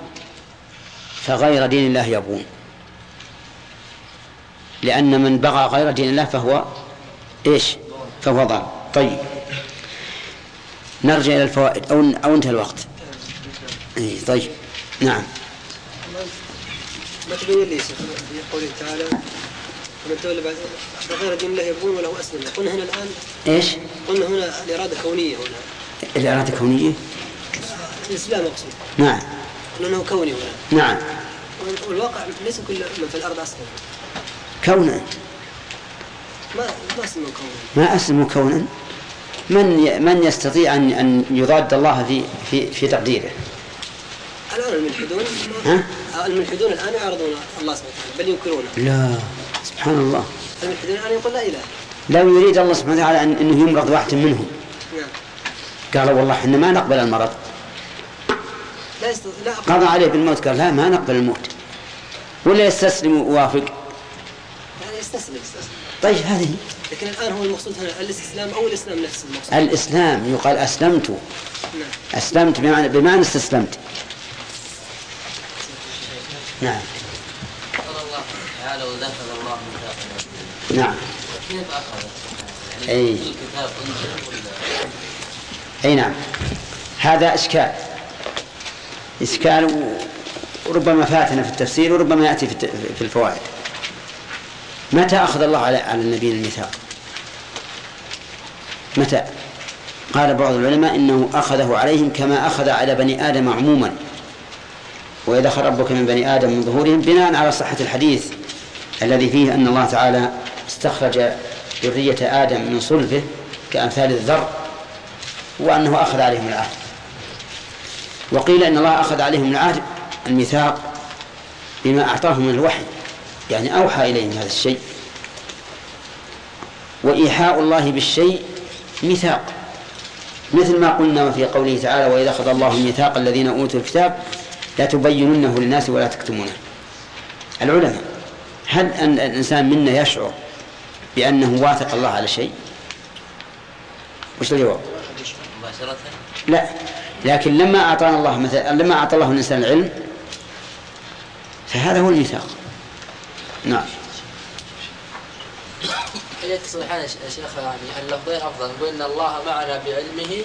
فغير دين الله يبغون. لأن من بغى غير دين الله فهو إيش؟ فهو ضال. طيب. نرجع إلى الفوائد. أو أو انتهى الوقت. إيه طيب. نعم. ما تبين لي قوله تعالى ومن تولى بعد غير دين الله يبغون وله أسلم. قلنا هنا الآن إيش؟ قلنا هنا الإرادة كونيه هنا. الإرادة كونيه؟ الإسلام أقصد. نعم. قلنا إنه كوني هنا. نعم. والواقع ليس كل من في الأرض أسلم. كونا. ما ما اسلموا كونا. ما اسلموا كونا. من من يستطيع ان أن يضاد الله في في في تقديره؟ الآن الملحدون ها؟ الملحدون الآن يعارضون الله سبحانه وتعالى بل ينكرونه. لا. سبحان الله. يقول لا إله. لو يريد الله سبحانه وتعالى أن أنه يمرض واحد منهم. نعم. قالوا والله إحنا ما نقبل المرض. لا يست... لا قضى عليه بالموت قال لا ما نقبل الموت. ولا يستسلم ويوافق يعني يستسلم يستسلم. طيب هذه. لكن الآن هو المقصود هنا الاستسلام أو الإسلام نفسه المقصود؟ الإسلام يقال أسلمت. نعم. أسلمت بمعنى بمعنى استسلمت. نعم. قال الله تعالى ميثاق نعم. كيف أخذ؟ أي. يعني ولا أي نعم. هذا إشكال. و- وربما فاتنا في التفسير وربما يأتي في الفوائد. متى أخذ الله على على النبي الميثاق؟ متى؟ قال بعض العلماء إنه أخذه عليهم كما أخذ على بني آدم عموما. واذا اخذ ربك من بني آدم من ظهورهم بناء على صحة الحديث الذي فيه أن الله تعالى استخرج ذرية آدم من صلبه كأمثال الذر وأنه أخذ عليهم العهد. وقيل أن الله أخذ عليهم العهد الميثاق بما أعطاهم من الوحي يعني أوحى إليهم هذا الشيء. وإيحاء الله بالشيء ميثاق. مثل ما قلنا في قوله تعالى وإذا أخذ الله ميثاق الذين أوتوا الكتاب لا تبيننه للناس ولا تكتمونه. العلماء هل أن الإنسان منا يشعر بأنه واثق الله على شيء؟ وش الجواب؟ لا لكن لما أعطانا الله مثلا لما أعطى الله الإنسان العلم فهذا هو الميثاق. نعم. هل يتصلحان يا شيخ يعني اللفظين أفضل نقول إن الله معنا بعلمه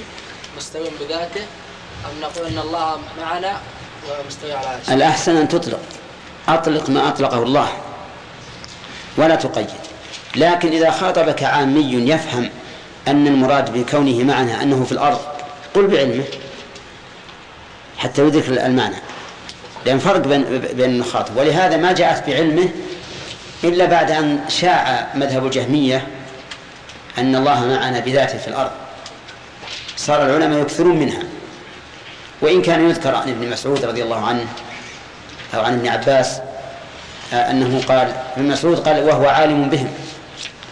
مستوي بذاته أم نقول إن الله معنا ومستوي على عرشه؟ الأحسن أن تطلق أطلق ما أطلقه الله ولا تقيد. لكن إذا خاطبك عامي يفهم أن المراد بكونه معنا أنه في الأرض قل بعلمه حتى يدرك المعنى. لأن فرق بين بين المخاطب. ولهذا ما جاءت بعلمه إلا بعد أن شاع مذهب الجهمية أن الله معنا بذاته في الأرض. صار العلماء يكثرون منها. وإن كان يذكر عن ابن مسعود رضي الله عنه أو عن ابن عباس آه، أنه قال ابن مسعود قال وهو عالم بهم.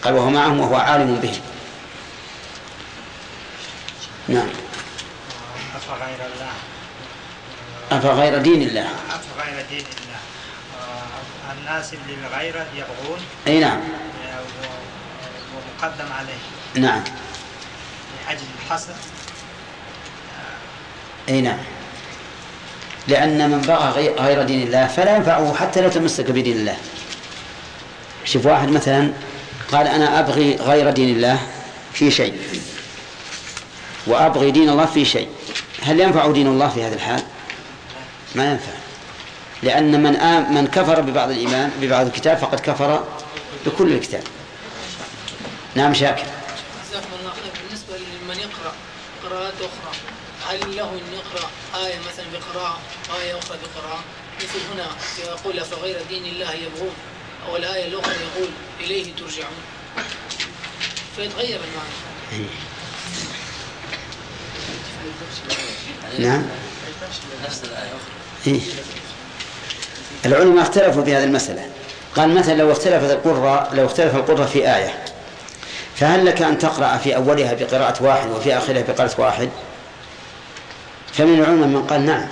قال وهو معهم وهو عالم بهم نعم. أفغير الله أفغير دين الله. أفغير دين الله. آه، الناس للغيرة يبغون. أي نعم. ومقدم عليه. نعم. لأجل الحسد أي نعم. لأن من بغى غي- غير دين الله فلا ينفعه حتى لو تمسك بدين الله. شوف واحد مثلا قال أنا أبغي غير دين الله في شيء. وأبغي دين الله في شيء. هل ينفع دين الله في هذا الحال؟ ما ينفع. لأن من آم من كفر ببعض الإيمان ببعض الكتاب فقد كفر بكل الكتاب. نعم شاكر. الله خير. بالنسبة لمن يقرأ قراءات أخرى هل له أن يقرأ آية مثلا بقراءة وآية أخرى بقراءة؟ مثل هنا يقول فغير دين الله يبغون؟ أو الآية الأخرى يقول إليه ترجعون. فيتغير المعنى. نعم. إيه؟ العلماء اختلفوا في هذه المسألة. قال مثلا لو اختلفت القرة لو اختلف القرة في آية فهل لك أن تقرأ في أولها بقراءة واحد وفي آخرها بقراءة واحد؟ فمن العلماء من قال نعم.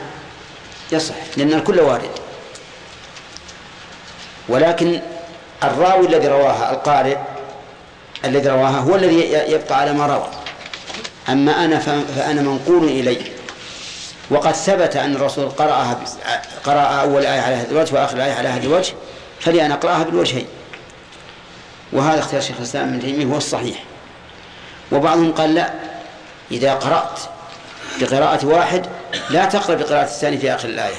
يصح لأن الكل وارد. ولكن الراوي الذي رواها القارئ الذي رواها هو الذي يبقى على ما روى. أما أنا فأنا منقول إلي وقد ثبت أن الرسول قرأها قرأ أول آية على هذا الوجه وآخر آية على هذا الوجه فلي أن أقرأها بالوجهين. وهذا اختيار شيخ الإسلام ابن تيمية هو الصحيح. وبعضهم قال لا إذا قرأت بقراءة واحد لا تقرأ بقراءة الثاني في آخر الآية.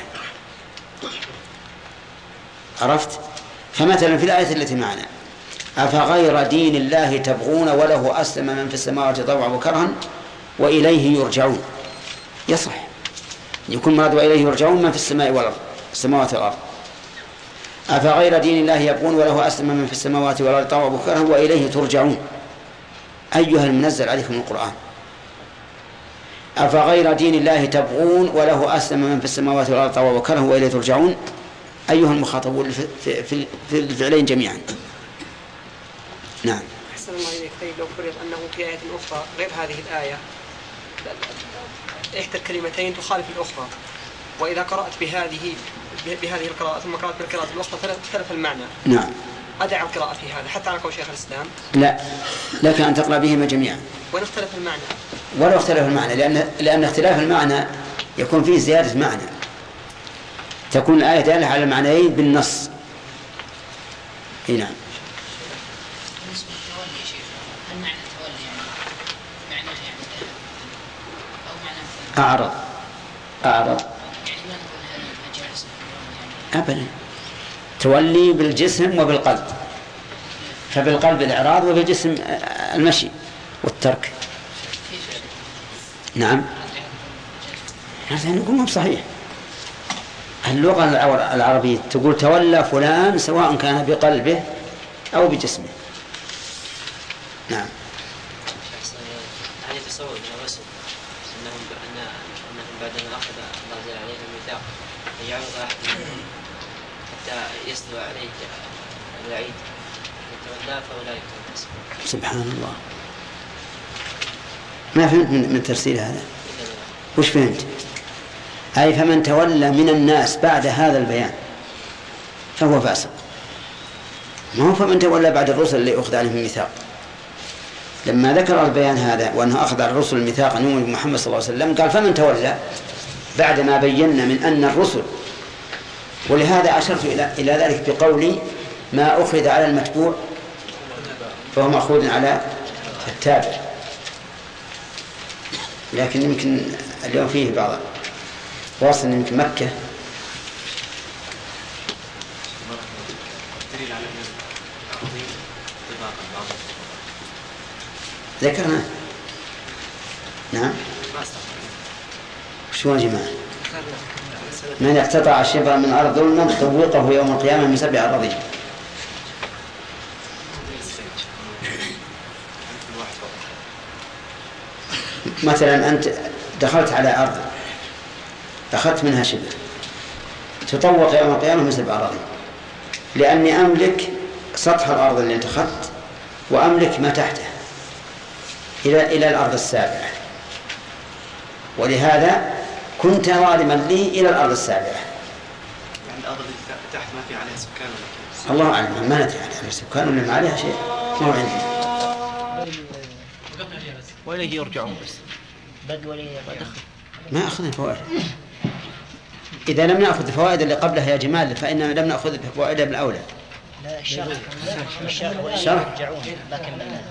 عرفت؟ فمثلا في الآية التي معنا أفغير دين الله تبغون وله أسلم من في السماوات طوعا وكرها وإليه يرجعون. يصح. يكون مراد وإليه يرجعون من في السماء والأرض السماوات والأرض. أفغير دين الله يبغون وله أسلم من في السماوات والأرض طوعا وكرها وإليه ترجعون. أيها المنزل عليكم القرآن. أفغير دين الله تبغون وله أسلم من في السماوات والأرض طوعا وكرها وإليه ترجعون. أيها المخاطبون في, في, في, الفعلين جميعا. نعم. أحسن الله إليك. طيب لو فرض أنه في آية أخرى غير هذه الآية إحدى الكلمتين تخالف الأخرى. وإذا قرأت بهذه بهذه القراءة ثم قرأت بالقراءة الأخرى اختلف المعنى. نعم. أدع القراءة في هذا حتى على قول شيخ الإسلام. لا. لك أن تقرأ بهما جميعا. وإن اختلف المعنى. ولو اختلف المعنى لأن لأن اختلاف المعنى يكون فيه زيادة معنى. تكون الآية دالة على المعنيين بالنص. نعم. هل معنى التولي يعني يعني أعرض. أعرض. يعني أبدا. تولي بالجسم وبالقلب. فبالقلب الإعراض وبالجسم المشي والترك. نعم. هذا نقول مو صحيح اللغة العربية تقول تولى فلان سواء كان بقلبه أو بجسمه. نعم. هل يتصور من الرسل أنهم ان أنهم بعد أن أخذ الله جل عليهم الميثاق ان يعرض منهم حتى يصدر عليه الوعيد. يتولى الفاسقون سبحان الله. ما فهمت من, من تفسير هذا؟ وش فهمت؟ أي فمن تولى من الناس بعد هذا البيان فهو فاسق. ما هو فمن تولى بعد الرسل اللي أخذ عليهم الميثاق. لما ذكر البيان هذا وأنه أخذ على الرسل الميثاق أن يؤمن صلى الله عليه وسلم قال فمن تولى بعد ما بينا من أن الرسل ولهذا أشرت إلى إلى ذلك بقولي ما أخذ على المتبوع فهو مأخوذ على التابع. لكن يمكن اليوم فيه بعض واصل يمكن مكة. ذكرنا. نعم. شو يا جماعة؟ من اقتطع شبرا من أرض ظلما طوقه يوم القيامة من سبع أراضين مثلا أنت دخلت على أرض. أخذت منها شبر. تطوق يوم القيامة من سبع أراضين لأني أملك سطح الأرض اللي أنت أخذت وأملك ما تحته. إلى إلى الأرض السابعة. ولهذا كنت ظالما لي إلى الأرض السابعة. يعني الأرض اللي تحت ما في عليها سكان ولا الله أعلم. ما ندري عليها سكان ولا ما عليها شيء. ما هو عندي وإليه يرجعون بس. بد ولي ما أخذنا فوائد. إذا لم نأخذ الفوائد اللي قبلها يا جمال فإننا لم نأخذ فوائدها بالأولى لا الشرح الشرح كملناه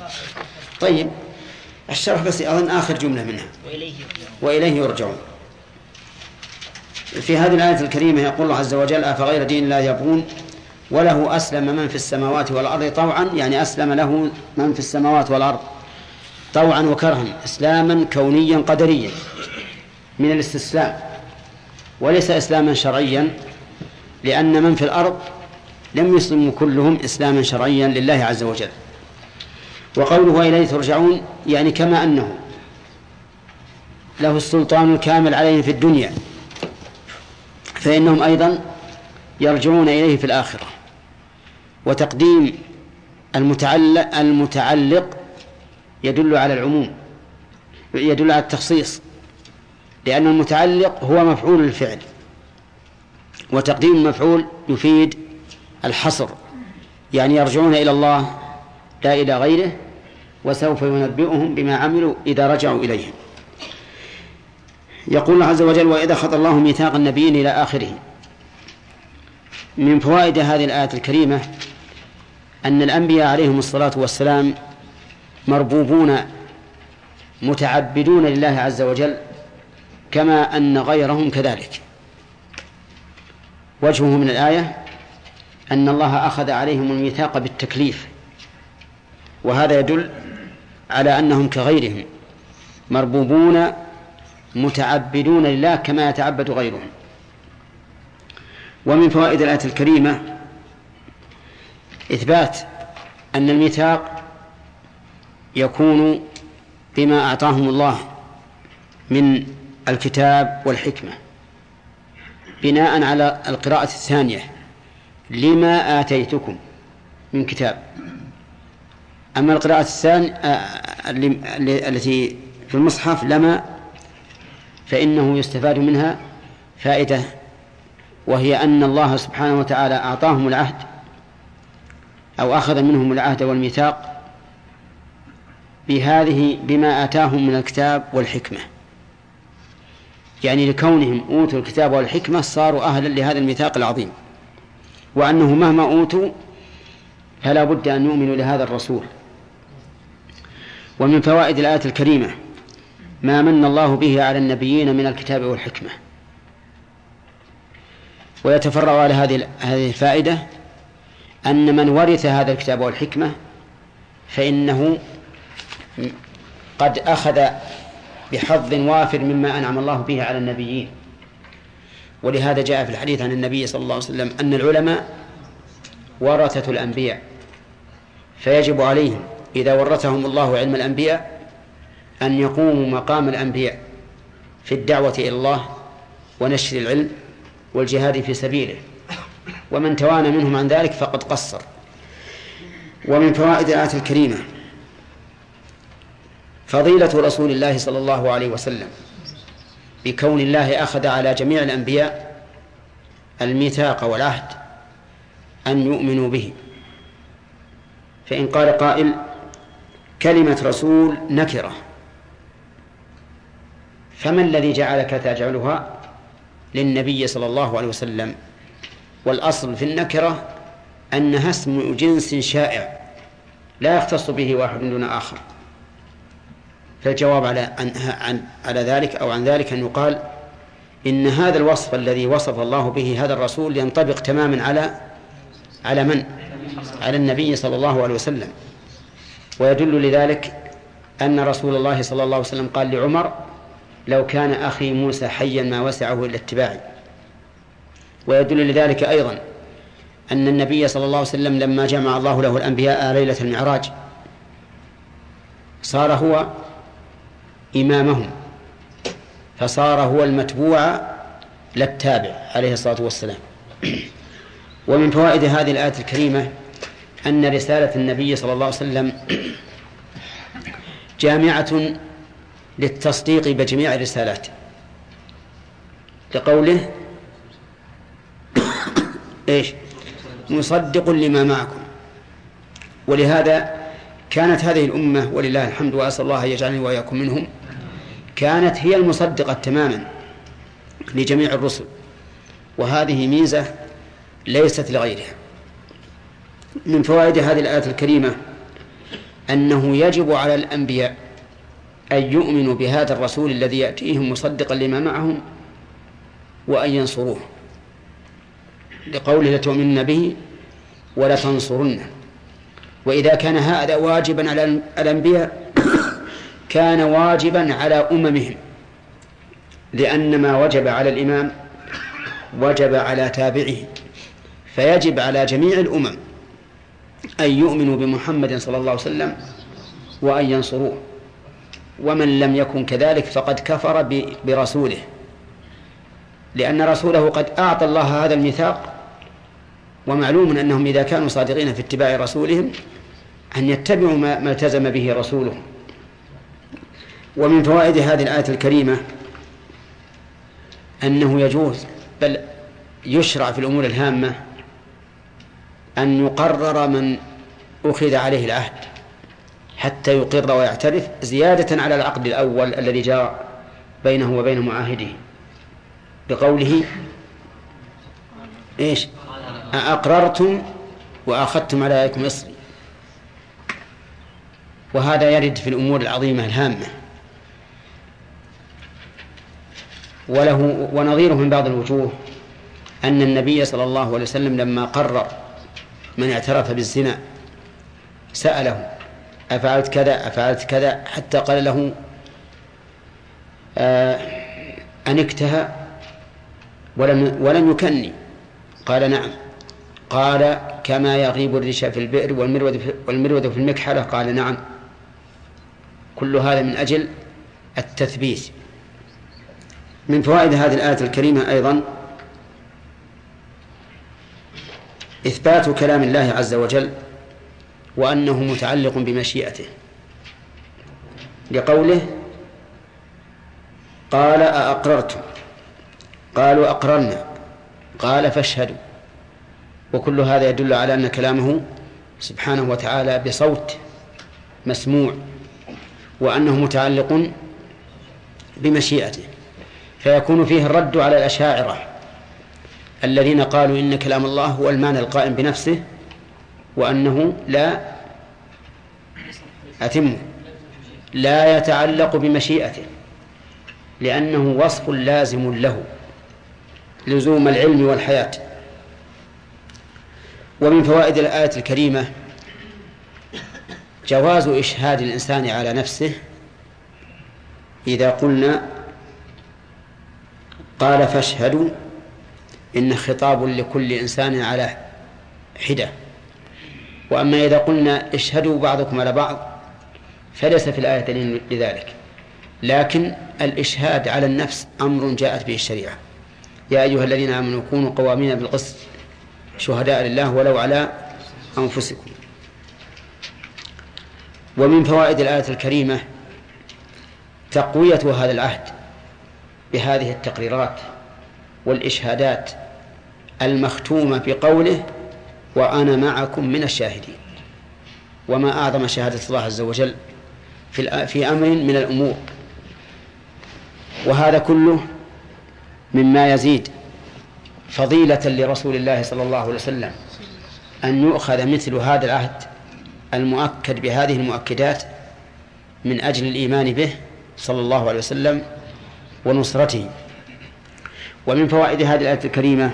طيب الشرح بس أظن آخر جملة منها. وإليه يرجعون. وإليه يرجعون. في هذه الآية الكريمة يقول الله عز وجل أفغير دين الله يبغون؟ وله أسلم من في السماوات والأرض طوعا يعني أسلم له من في السماوات والأرض طوعا وكرها إسلاما كونيا قدريا من الاستسلام. وليس إسلاما شرعيا لأن من في الأرض لم يسلموا كلهم إسلاما شرعيا لله عز وجل. وقوله وإليه ترجعون يعني كما أنه له السلطان الكامل عليهم في الدنيا فإنهم أيضا يرجعون إليه في الآخرة. وتقديم المتعلق المتعلق يدل على العموم يدل على التخصيص. لأن المتعلق هو مفعول الفعل وتقديم المفعول يفيد الحصر يعني يرجعون إلى الله لا إلى غيره وسوف ينبئهم بما عملوا إذا رجعوا إليه. يقول الله عز وجل وإذا أخذ الله ميثاق النبيين إلى آخره. من فوائد هذه الآية الكريمة أن الأنبياء عليهم الصلاة والسلام مربوبون متعبدون لله عز وجل كما أن غيرهم كذلك. وجهه من الآية أن الله أخذ عليهم الميثاق بالتكليف. وهذا يدل على أنهم كغيرهم مربوبون متعبدون لله كما يتعبد غيرهم. ومن فوائد الآية الكريمة إثبات أن الميثاق يكون بما أعطاهم الله من الكتاب والحكمة بناء على القراءة الثانية لما آتيتكم من كتاب. أما القراءة الثانية التي في المصحف لما فإنه يستفاد منها فائدة وهي أن الله سبحانه وتعالى أعطاهم العهد أو أخذ منهم العهد والميثاق بهذه بما آتاهم من الكتاب والحكمة. يعني لكونهم أوتوا الكتاب والحكمة صاروا أهلا لهذا الميثاق العظيم. وأنه مهما أوتوا فلا بد أن يؤمنوا لهذا الرسول. ومن فوائد الآية الكريمة ما من الله به على النبيين من الكتاب والحكمة. ويتفرع على هذه هذه الفائدة أن من ورث هذا الكتاب والحكمة فإنه قد أخذ بحظ وافر مما أنعم الله به على النبيين. ولهذا جاء في الحديث عن النبي صلى الله عليه وسلم أن العلماء ورثة الأنبياء فيجب عليهم إذا ورثهم الله علم الأنبياء أن يقوموا مقام الأنبياء في الدعوة إلى الله ونشر العلم والجهاد في سبيله. ومن توانى منهم عن ذلك فقد قصر. ومن فوائد الآية الكريمة فضيلة رسول الله صلى الله عليه وسلم بكون الله أخذ على جميع الأنبياء الميثاق والعهد أن يؤمنوا به. فإن قال قائل كلمة رسول نكرة. فما الذي جعلك تجعلها للنبي صلى الله عليه وسلم؟ والأصل في النكرة أنها اسم جنس شائع لا يختص به واحد دون آخر. فالجواب على عن, عن على ذلك أو عن ذلك أن يقال إن هذا الوصف الذي وصف الله به هذا الرسول ينطبق تماما على على من؟ على النبي صلى الله عليه وسلم ويدل لذلك أن رسول الله صلى الله عليه وسلم قال لعمر لو كان أخي موسى حيا ما وسعه إلا اتباعي ويدل لذلك أيضا أن النبي صلى الله عليه وسلم لما جمع الله له الأنبياء ليلة المعراج صار هو إمامهم فصار هو المتبوع لا التابع عليه الصلاة والسلام. ومن فوائد هذه الآية الكريمة أن رسالة النبي صلى الله عليه وسلم جامعة للتصديق بجميع الرسالات. لقوله إيش؟ مصدق لما معكم. ولهذا كانت هذه الأمة ولله الحمد وأسأل الله أن يجعلني وإياكم منهم. كانت هي المصدقة تماما لجميع الرسل وهذه ميزة ليست لغيرها. من فوائد هذه الآية الكريمة أنه يجب على الأنبياء أن يؤمنوا بهذا الرسول الذي يأتيهم مصدقا لما معهم وأن ينصروه. لقوله لتؤمنن به ولتنصرنه. وإذا كان هذا واجبا على الأنبياء كان واجبا على أممهم لأن ما وجب على الإمام وجب على تابعه فيجب على جميع الأمم أن يؤمنوا بمحمد صلى الله عليه وسلم وأن ينصروه. ومن لم يكن كذلك فقد كفر برسوله لأن رسوله قد أعطى الله هذا الميثاق ومعلوم أنهم إذا كانوا صادقين في اتباع رسولهم أن يتبعوا ما التزم به رسوله. ومن فوائد هذه الآية الكريمة أنه يجوز بل يشرع في الأمور الهامة أن يقرر من أخذ عليه العهد حتى يقر ويعترف زيادة على العقد الأول الذي جاء بينه وبين معاهده. بقوله إيش؟ أأقررتم وأخذتم على ذلكم إصري. وهذا يرد في الأمور العظيمة الهامة. وله ونظيره من بعض الوجوه أن النبي صلى الله عليه وسلم لما قرر من اعترف بالزنا سأله أفعلت كذا أفعلت كذا حتى قال له آه أنكتها ولم ولم يكني. قال نعم. قال كما يغيب الرشا في البئر والمرود والمرود في المكحلة. قال نعم. كل هذا من أجل التثبيت. من فوائد هذه الآية الكريمة أيضا إثبات كلام الله عز وجل وأنه متعلق بمشيئته لقوله قال أأقررتم؟ قالوا أقررنا. قال فاشهدوا. وكل هذا يدل على أن كلامه سبحانه وتعالى بصوت مسموع وأنه متعلق بمشيئته. فيكون فيه الرد على الأشاعرة الذين قالوا إن كلام الله هو المعنى القائم بنفسه وأنه لا أتم لا يتعلق بمشيئته لأنه وصف لازم له لزوم العلم والحياة. ومن فوائد الآية الكريمة جواز إشهاد الإنسان على نفسه إذا قلنا قال فاشهدوا إن خطاب لكل إنسان على حدة. وأما إذا قلنا اشهدوا بعضكم على بعض فليس في الآية دليل لذلك. لكن الإشهاد على النفس أمر جاءت به الشريعة. يا أيها الذين آمنوا كونوا قوامين بالقسط شهداء لله ولو على أنفسكم. ومن فوائد الآية الكريمة تقوية هذا العهد. بهذه التقريرات والإشهادات المختومة بقوله وأنا معكم من الشاهدين. وما أعظم شهادة الله عز وجل في في أمر من الأمور. وهذا كله مما يزيد فضيلة لرسول الله صلى الله عليه وسلم أن يؤخذ مثل هذا العهد المؤكد بهذه المؤكدات من أجل الإيمان به صلى الله عليه وسلم ونصرته. ومن فوائد هذه الآية الكريمة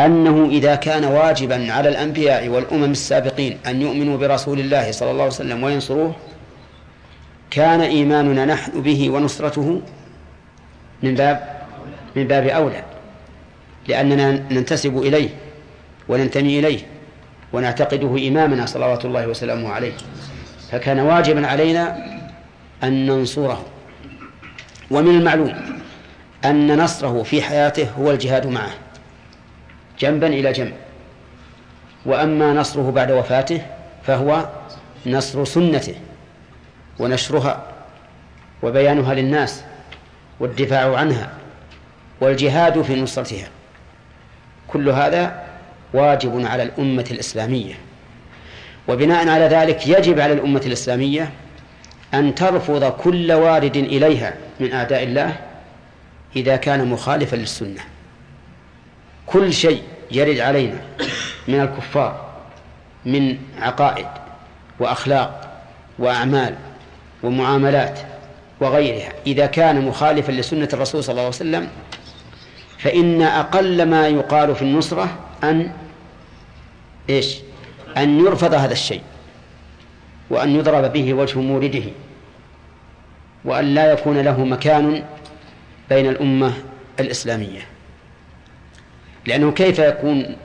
أنه إذا كان واجبا على الأنبياء والأمم السابقين أن يؤمنوا برسول الله صلى الله عليه وسلم وينصروه كان إيماننا نحن به ونصرته من باب من باب أولى لأننا ننتسب إليه وننتمي إليه ونعتقده إمامنا صلوات الله وسلامه عليه. فكان واجبا علينا أن ننصره. ومن المعلوم أن نصره في حياته هو الجهاد معه جنبا إلى جنب. وأما نصره بعد وفاته فهو نصر سنته ونشرها وبيانها للناس والدفاع عنها والجهاد في نصرتها. كل هذا واجب على الأمة الإسلامية. وبناء على ذلك يجب على الأمة الإسلامية أن ترفض كل وارد إليها من أعداء الله إذا كان مخالفا للسنة. كل شيء يرد علينا من الكفار من عقائد وأخلاق وأعمال ومعاملات وغيرها. إذا كان مخالفا لسنة الرسول صلى الله عليه وسلم فإن أقل ما يقال في النصرة أن إيش؟ أن يرفض هذا الشيء. وأن يضرب به وجه مورده وأن لا يكون له مكان بين الأمة الإسلامية. لأنه كيف يكون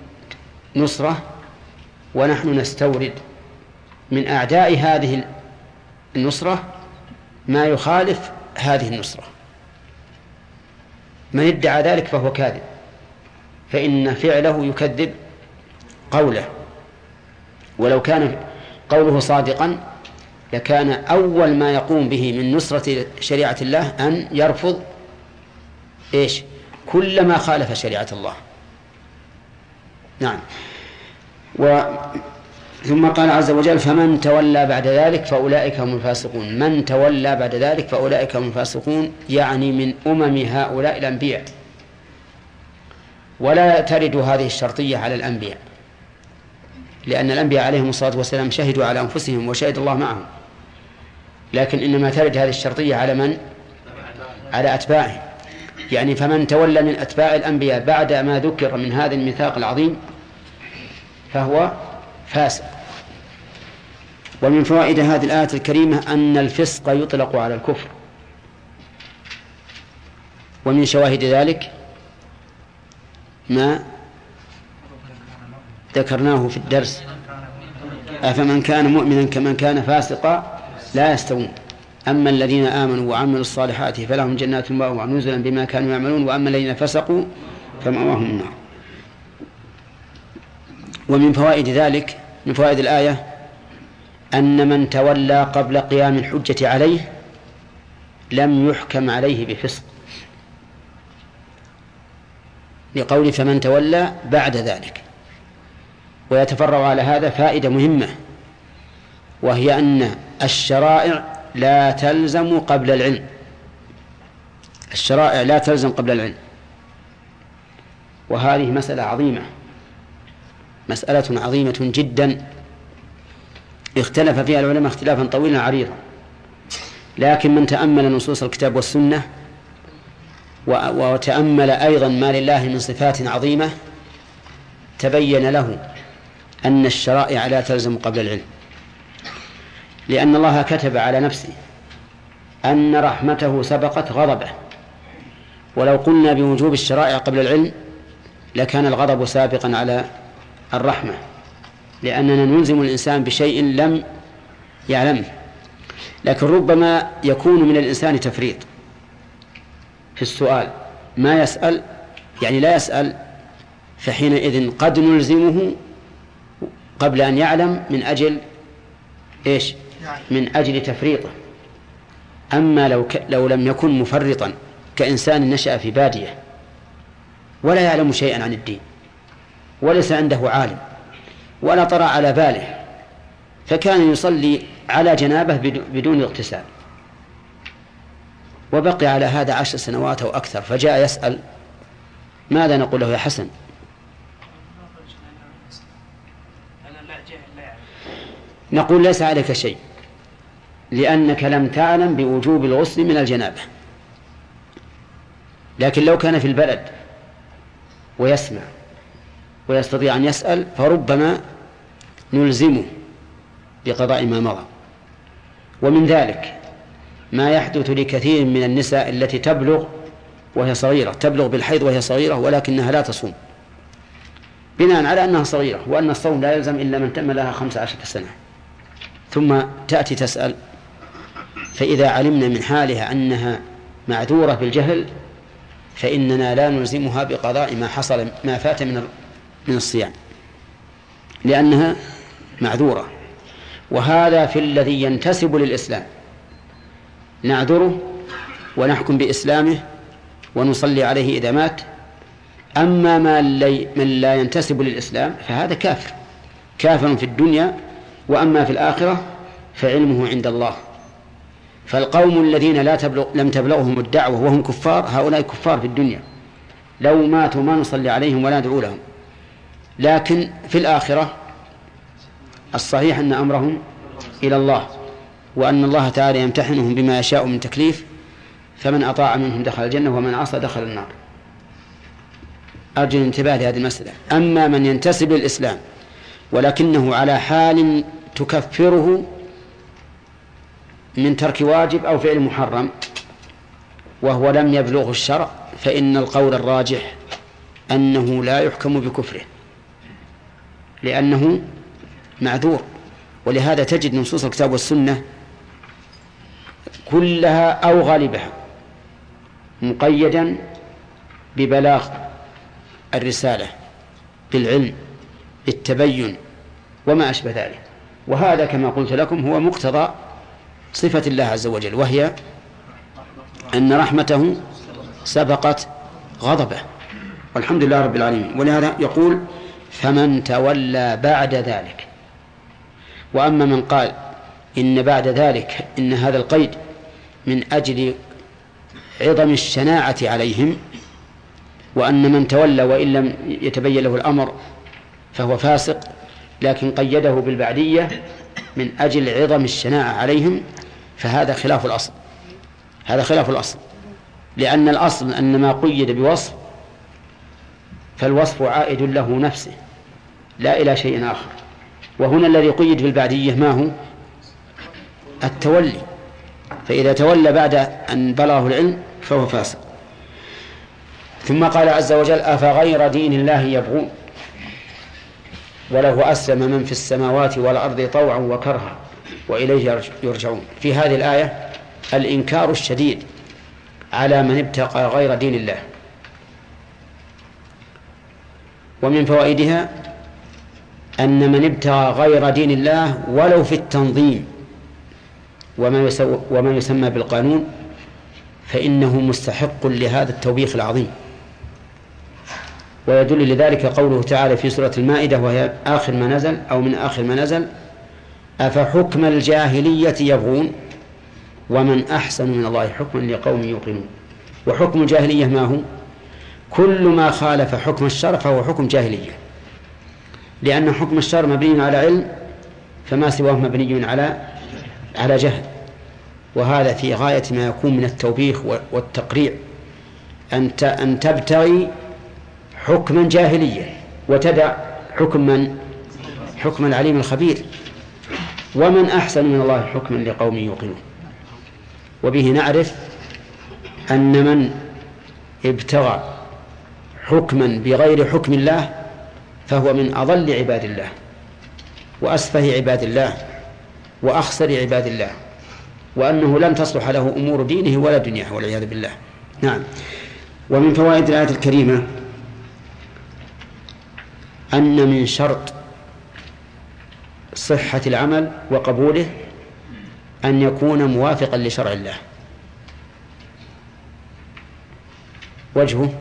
نصرة ونحن نستورد؟ من أعداء هذه النصرة ما يخالف هذه النصرة. من ادعى ذلك فهو كاذب. فإن فعله يكذب قوله. ولو كان قوله صادقا لكان أول ما يقوم به من نصرة شريعة الله أن يرفض إيش؟ كل ما خالف شريعة الله. نعم. و ثم قال عز وجل فمن تولى بعد ذلك فأولئك هم الفاسقون. من تولى بعد ذلك فأولئك هم الفاسقون يعني من أمم هؤلاء الأنبياء. ولا ترد هذه الشرطية على الأنبياء. لأن الأنبياء عليهم الصلاة والسلام شهدوا على أنفسهم وشهد الله معهم. لكن إنما ترد هذه الشرطية على من؟ على أتباعهم يعني فمن تولى من أتباع الأنبياء بعد ما ذكر من هذا الميثاق العظيم فهو فاسق. ومن فوائد هذه الآية الكريمة أن الفسق يطلق على الكفر. ومن شواهد ذلك ما ذكرناه في الدرس. أفمن كان مؤمنا كمن كان فاسقا لا يستوون. أما الذين آمنوا وعملوا الصالحات فلهم جنات المأوى نزلا بما كانوا يعملون وأما الذين فسقوا فمأواهم النار. ومن فوائد ذلك من فوائد الآية أن من تولى قبل قيام الحجة عليه لم يحكم عليه بفسق. لقول فمن تولى بعد ذلك. ويتفرع على هذا فائدة مهمة وهي أن الشرائع لا تلزم قبل العلم. الشرائع لا تلزم قبل العلم. وهذه مسألة عظيمة مسألة عظيمة جدا. اختلف فيها العلماء اختلافا طويلا عريضا. لكن من تأمل نصوص الكتاب والسنة وتأمل أيضا ما لله من صفات عظيمة تبين له أن الشرائع لا تلزم قبل العلم. لأن الله كتب على نفسه أن رحمته سبقت غضبه. ولو قلنا بوجوب الشرائع قبل العلم لكان الغضب سابقا على الرحمة. لأننا نلزم الإنسان بشيء لم يعلمه. لكن ربما يكون من الإنسان تفريط في السؤال. ما يسأل؟ يعني لا يسأل فحينئذ قد نلزمه قبل أن يعلم من أجل إيش؟ من أجل تفريطه. أما لو ك... لو لم يكن مفرطا كإنسان نشأ في بادية ولا يعلم شيئا عن الدين وليس عنده عالم ولا طرى على باله فكان يصلي على جنابه بدون اغتسال. وبقي على هذا عشر سنوات أو أكثر فجاء يسأل ماذا نقول له يا حسن؟ نقول ليس عليك شيء لأنك لم تعلم بوجوب الغسل من الجنابة. لكن لو كان في البلد ويسمع ويستطيع أن يسأل فربما نلزمه بقضاء ما مضى. ومن ذلك ما يحدث لكثير من النساء التي تبلغ وهي صغيرة تبلغ بالحيض وهي صغيرة ولكنها لا تصوم. بناء على أنها صغيرة وأن الصوم لا يلزم إلا من تم لها خمس عشرة سنة. ثم تأتي تسأل فإذا علمنا من حالها أنها معذورة بالجهل فإننا لا نلزمها بقضاء ما حصل ما فات من من الصيام لأنها معذورة. وهذا في الذي ينتسب للإسلام. نعذره ونحكم بإسلامه ونصلي عليه إذا مات. أما ما من لا ينتسب للإسلام فهذا كافر. كافر في الدنيا وأما في الآخرة فعلمه عند الله. فالقوم الذين لا تبلغ لم تبلغهم الدعوة وهم كفار هؤلاء كفار في الدنيا. لو ماتوا ما نصلي عليهم ولا ندعو لهم. لكن في الآخرة الصحيح أن أمرهم إلى الله وأن الله تعالى يمتحنهم بما يشاء من تكليف فمن أطاع منهم دخل الجنة ومن عصى دخل النار. أرجو الانتباه لهذه المسألة. أما من ينتسب للإسلام ولكنه على حال تكفره من ترك واجب أو فعل محرم وهو لم يبلغه الشرع فإن القول الراجح أنه لا يحكم بكفره لأنه معذور. ولهذا تجد نصوص الكتاب والسنة كلها أو غالبها مقيدا ببلاغ الرسالة بالعلم بالتبين وما أشبه ذلك. وهذا كما قلت لكم هو مقتضى صفة الله عز وجل وهي أن رحمته سبقت غضبه. والحمد لله رب العالمين. ولهذا يقول فمن تولى بعد ذلك. وأما من قال إن بعد ذلك إن هذا القيد من أجل عظم الشناعة عليهم وأن من تولى وإن لم يتبين له الأمر فهو فاسق لكن قيده بالبعدية من أجل عظم الشناعة عليهم فهذا خلاف الأصل. هذا خلاف الأصل. لأن الأصل أن ما قيد بوصف فالوصف عائد له نفسه لا إلى شيء آخر. وهنا الذي قيد بالبعدية ما هو؟ التولي. فإذا تولى بعد أن بلغه العلم فهو فاسق. ثم قال عز وجل أفغير دين الله يبغون؟ وله أسلم من في السماوات والأرض طوعا وكرها وإليه يرجعون. في هذه الآية الإنكار الشديد على من ابتغى غير دين الله. ومن فوائدها أن من ابتغى غير دين الله ولو في التنظيم وما وما يسمى بالقانون فإنه مستحق لهذا التوبيخ العظيم. ويدل لذلك قوله تعالى في سورة المائدة وهي آخر ما نزل أو من آخر ما نزل أفحكم الجاهلية يبغون؟ ومن أحسن من الله حكما لقوم يوقنون. وحكم الجاهلية ما هو؟ كل ما خالف حكم الشرع فهو حكم جاهلية. لأن حكم الشرع مبني على علم فما سواه مبني على على جهل. وهذا في غاية ما يكون من التوبيخ والتقريع. أن أن تبتغي حكما جاهليا. وتدع حكم من حكم العليم الخبير ومن أحسن من الله حكما لقوم يوقنون. وبه نعرف أن من ابتغى حكما بغير حكم الله فهو من أضل عباد الله وأسفه عباد الله وأخسر عباد الله وأنه لن تصلح له أمور دينه ولا دنياه والعياذ بالله. نعم. ومن فوائد الآية الكريمة أن من شرط صحة العمل وقبوله أن يكون موافقا لشرع الله. وجهه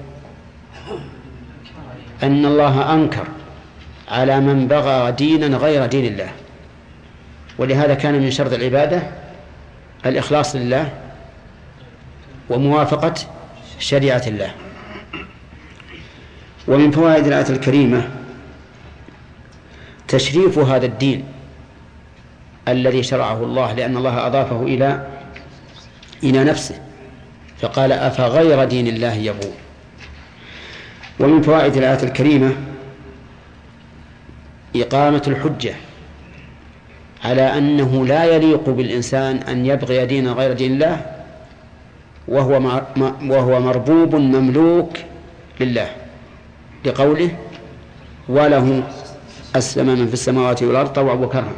أن الله أنكر على من بغى دينا غير دين الله. ولهذا كان من شرط العبادة الإخلاص لله وموافقة شريعة الله. ومن فوائد الآية الكريمة تشريف هذا الدين الذي شرعه الله لأن الله أضافه إلى إلى نفسه. فقال أفغير دين الله يبغون ومن فوائد الآية الكريمة إقامة الحجة على أنه لا يليق بالإنسان أن يبغي دينا غير دين الله وهو وهو مربوب مملوك لله لقوله وله أسلم من في السماوات والأرض طوعا وكرها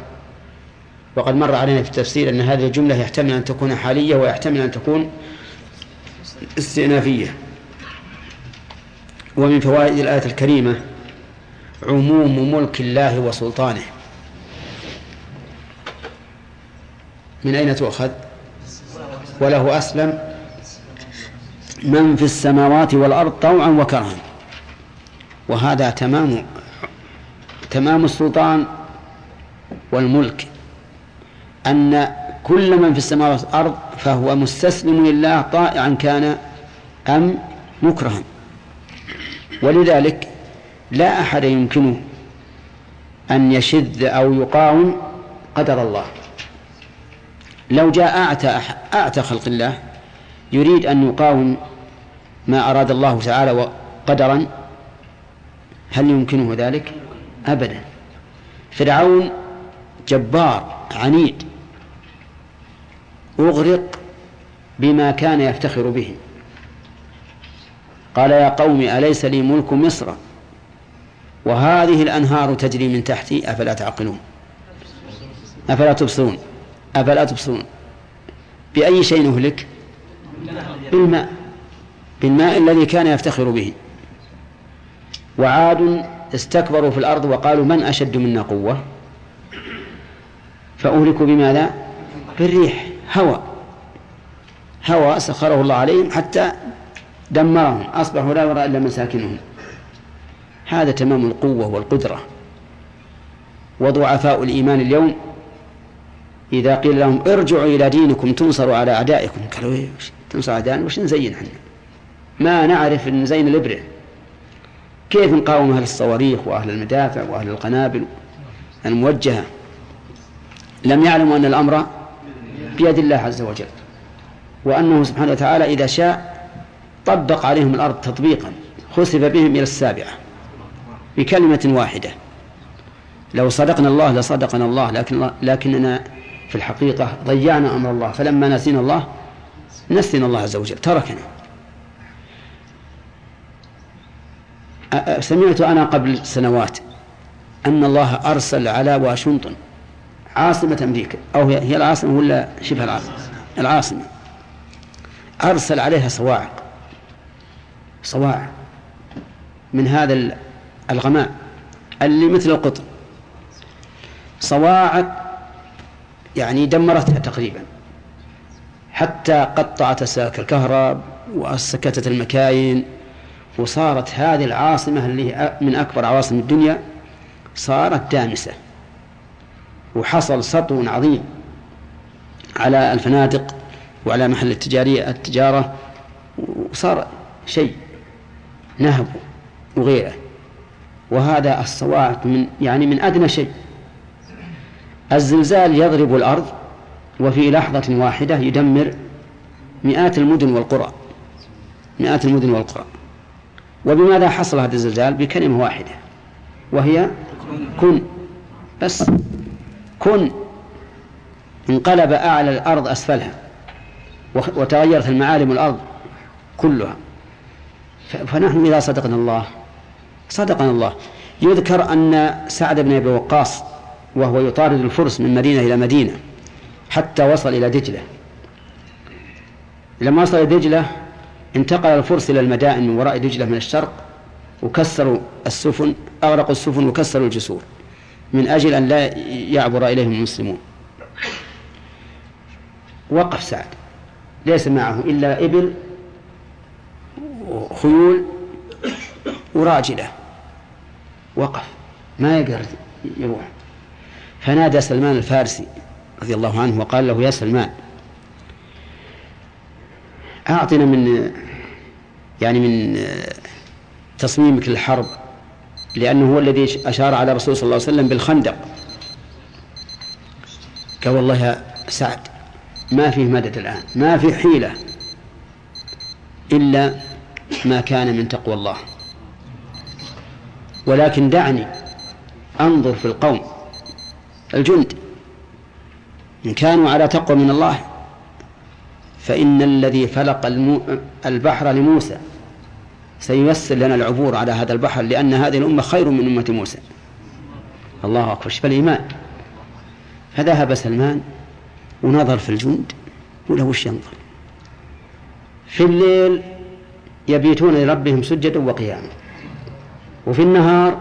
وقد مر علينا في التفسير أن هذه الجملة يحتمل أن تكون حالية ويحتمل أن تكون استئنافية. ومن فوائد الآية الكريمة عموم ملك الله وسلطانه. من أين تؤخذ؟ وله أسلم من في السماوات والأرض طوعا وكرها. وهذا تمام تمام السلطان والملك أن كل من في السماوات والأرض فهو مستسلم لله طائعا كان أم مكرها ولذلك لا أحد يمكنه أن يشذ أو يقاوم قدر الله لو جاء أعتى أعتى خلق الله يريد أن يقاوم ما أراد الله تعالى قدرا هل يمكنه ذلك؟ أبدا. فرعون جبار عنيد أغرق بما كان يفتخر به. قال يا قوم أليس لي ملك مصر؟ وهذه الأنهار تجري من تحتي أفلا تعقلون؟ أفلا تبصرون؟ أفلا تبصرون؟ بأي شيء نهلك؟ بالماء بالماء الذي كان يفتخر به. وعاد استكبروا في الأرض وقالوا من أشد منا قوة؟ فأهلكوا بماذا؟ بالريح هوى هوى سخره الله عليهم حتى دمرهم أصبحوا لا يرى إلا مساكنهم. هذا تمام القوة والقدرة. وضعفاء الإيمان اليوم إذا قيل لهم ارجعوا إلى دينكم تنصروا على أعدائكم قالوا إيه تنصر أعدائنا؟ وش نزين إحنا؟ ما نعرف نزين الإبرة. كيف نقاوم أهل الصواريخ وأهل المدافع وأهل القنابل؟ الموجهة لم يعلموا أن الأمر بيد الله عز وجل. وأنه سبحانه وتعالى إذا شاء طبق عليهم الأرض تطبيقا خسف بهم إلى السابعة بكلمة واحدة. لو صدقنا الله لصدقنا الله لكن لكننا في الحقيقة ضيعنا أمر الله. فلما نسينا الله نسينا الله عز وجل تركنا. سمعت أنا قبل سنوات أن الله أرسل على واشنطن عاصمة أمريكا. أو هي العاصمة ولا شبه العاصمة؟ العاصمة. أرسل عليها صواعق. صواعق من هذا الغماء اللي مثل القطر صواعق يعني دمرتها تقريبا. حتى قطعت أسلاك الكهرباء وسكتت المكاين. وصارت هذه العاصمة اللي من أكبر عواصم الدنيا صارت دامسة. وحصل سطو عظيم على الفنادق وعلى محل التجارية التجارة وصار شيء نهب وغيره. وهذا الصواعق من يعني من أدنى شيء. الزلزال يضرب الأرض وفي لحظة واحدة يدمر مئات المدن والقرى. مئات المدن والقرى. وبماذا حصل هذا الزلزال؟ بكلمة واحدة وهي كن. بس كن. انقلب أعلى الأرض أسفلها وتغيرت المعالم الأرض كلها. فنحن إذا صدقنا الله صدقنا الله. يذكر أن سعد بن أبي وقاص وهو يطارد الفرس من مدينة إلى مدينة حتى وصل إلى دجلة. لما وصل إلى دجلة انتقل الفرس إلى المدائن من وراء دجلة من الشرق وكسروا السفن أغرقوا السفن وكسروا الجسور من أجل أن لا يعبر إليهم المسلمون. وقف سعد. ليس معه إلا إبل وخيول وراجلة. وقف. ما يقدر يروح. فنادى سلمان الفارسي رضي الله عنه وقال له يا سلمان أعطنا من يعني من تصميمك للحرب لأنه هو الذي أشار على الرسول صلى الله عليه وسلم بالخندق. قال والله يا سعد ما فيه مدد الآن ما في حيلة إلا ما كان من تقوى الله. ولكن دعني أنظر في القوم الجند إن كانوا على تقوى من الله فإن الذي فلق. البحر لموسى سييسر لنا العبور على هذا البحر لأن هذه الأمة خير من أمة موسى. الله أكبر. شوف الإيمان. فذهب سلمان ونظر في الجند وله وش ينظر؟ في الليل يبيتون لربهم سجدا وقياما وفي النهار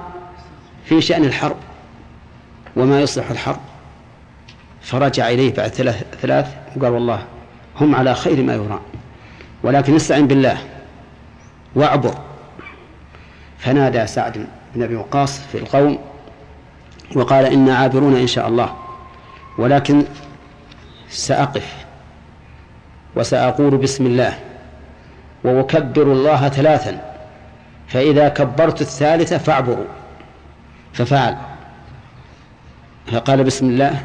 في شأن الحرب وما يصلح الحرب. فرجع إليه بعد ثلاث, ثلاث وقال والله هم على خير ما يرام. ولكن استعن بالله واعبر. فنادى سعد بن أبي وقاص في القوم وقال إنا عابرون إن شاء الله. ولكن سأقف وسأقول بسم الله وأكبر الله ثلاثا. فإذا كبرت الثالثة فاعبروا. ففعل. فقال بسم الله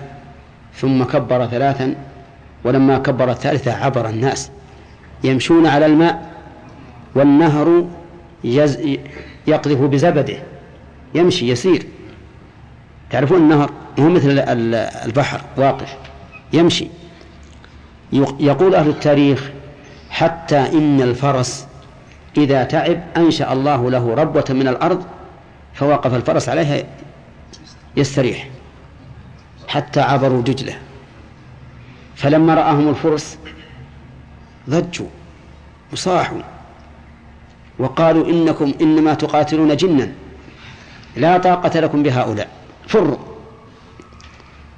ثم كبر ثلاثا ولما كبر الثالثة عبر الناس. يمشون على الماء والنهر يز يقذف بزبده. يمشي يسير. تعرفون النهر؟ هو مثل البحر واقف. يمشي. يقول أهل التاريخ حتى إن الفرس إذا تعب أنشأ الله له ربوة من الأرض فوقف الفرس عليها يستريح. حتى عبروا دجلة فلما رآهم الفرس ضجوا وصاحوا وقالوا إنكم إنما تقاتلون جنا لا طاقة لكم بهؤلاء. فروا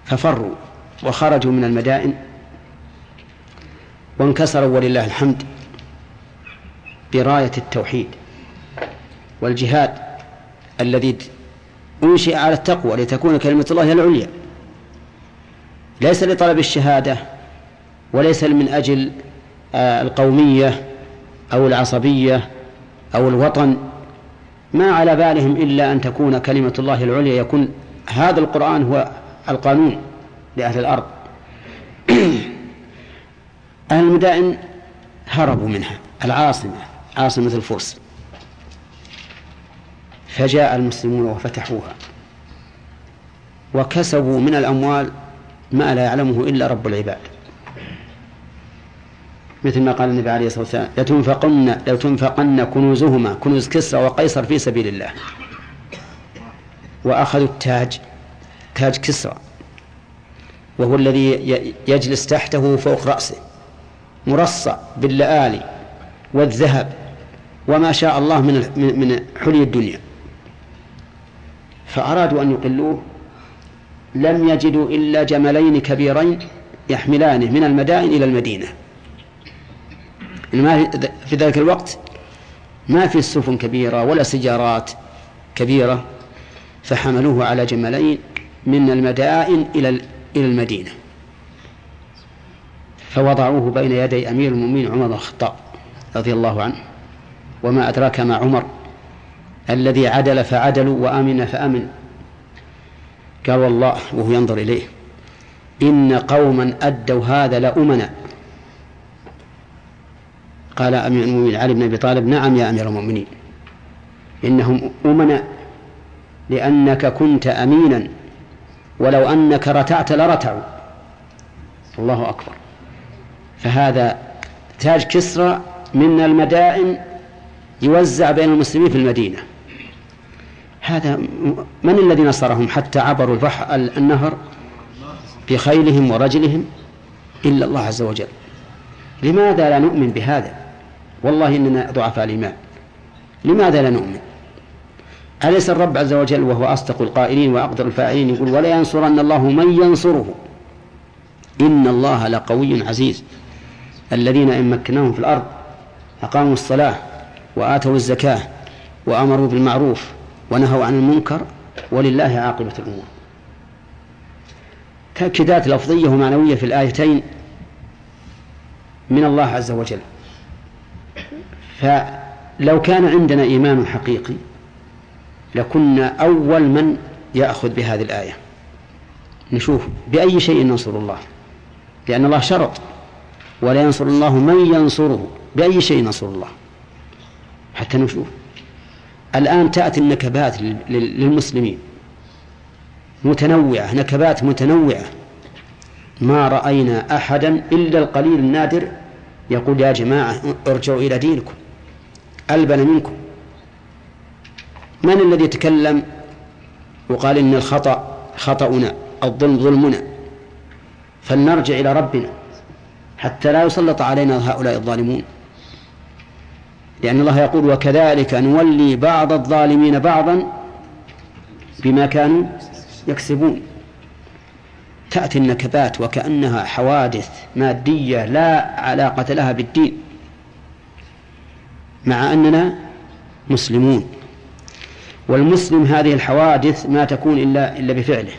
ففروا وخرجوا من المدائن وانكسروا ولله الحمد براية التوحيد والجهاد الذي أنشئ على التقوى لتكون كلمة الله العليا. ليس لطلب الشهادة وليس من أجل آه، القومية أو العصبية أو الوطن. ما على بالهم إلا أن تكون كلمة الله العليا يكون هذا القرآن هو القانون لأهل الأرض. أهل المدائن هربوا منها العاصمة عاصمة الفرس. فجاء المسلمون وفتحوها وكسبوا من الأموال ما لا يعلمه إلا رب العباد. مثل ما قال النبي عليه الصلاة والسلام لتنفقن لتنفقن كنوزهما كنوز كسرى وقيصر في سبيل الله. وأخذوا التاج تاج كسرى. وهو الذي يجلس تحته فوق رأسه مرصع باللآلي والذهب وما شاء الله من من حلي الدنيا. فأرادوا أن يقلوه لم يجدوا إلا جملين كبيرين يحملانه من المدائن إلى المدينة. في ذلك الوقت ما في سفن كبيرة ولا سجارات كبيرة فحملوه على جملين من المدائن إلى إلى المدينة. فوضعوه بين يدي أمير المؤمنين عمر بن الخطاب رضي الله عنه وما أدراك ما عمر الذي عدل فعدلوا وآمن فأمن. قال والله وهو ينظر إليه. إن قوما أدوا هذا لأمنا. قال أمير المؤمنين علي بن أبي طالب نعم يا أمير المؤمنين. إنهم أمنا لأنك كنت أمينا. ولو أنك رتعت لرتعوا. الله أكبر. فهذا تاج كسرى من المدائن يوزع بين المسلمين في المدينة. هذا من الذي نصرهم حتى عبروا البحر النهر بخيلهم ورجلهم؟ إلا الله عز وجل. لماذا لا نؤمن بهذا؟ والله إننا ضعفاء الإيمان. لماذا لا نؤمن؟ أليس الرب عز وجل وهو أصدق القائلين وأقدر الفاعلين يقول ولا ينصرن الله من ينصره؟ إن الله لقوي عزيز. الذين إن مكناهم في الأرض أقاموا الصلاة وآتوا الزكاة وأمروا بالمعروف ونهوا عن المنكر ولله عاقبة الأمور. تأكيدات لفظية ومعنوية في الآيتين من الله عز وجل. فلو كان عندنا إيمان حقيقي لكنا أول من يأخذ بهذه الآية. نشوف بأي شيء ننصر الله. لأن الله شرط. ولا ينصر الله من ينصره. بأي شيء ننصر الله. حتى نشوف. الآن تأتي النكبات للمسلمين. متنوعة نكبات متنوعة. ما رأينا أحدا إلا القليل النادر يقول يا جماعة ارجعوا إلى دينكم ألبن منكم. من الذي تكلم وقال إن الخطأ خطأنا الظلم ظلمنا؟ فلنرجع إلى ربنا حتى لا يسلط علينا هؤلاء الظالمون. لأن الله يقول وكذلك نولي بعض الظالمين بعضا بما كانوا يكسبون. تأتي النكبات وكأنها حوادث مادية لا علاقة لها بالدين مع أننا مسلمون. والمسلم هذه الحوادث ما تكون إلا إلا بفعله.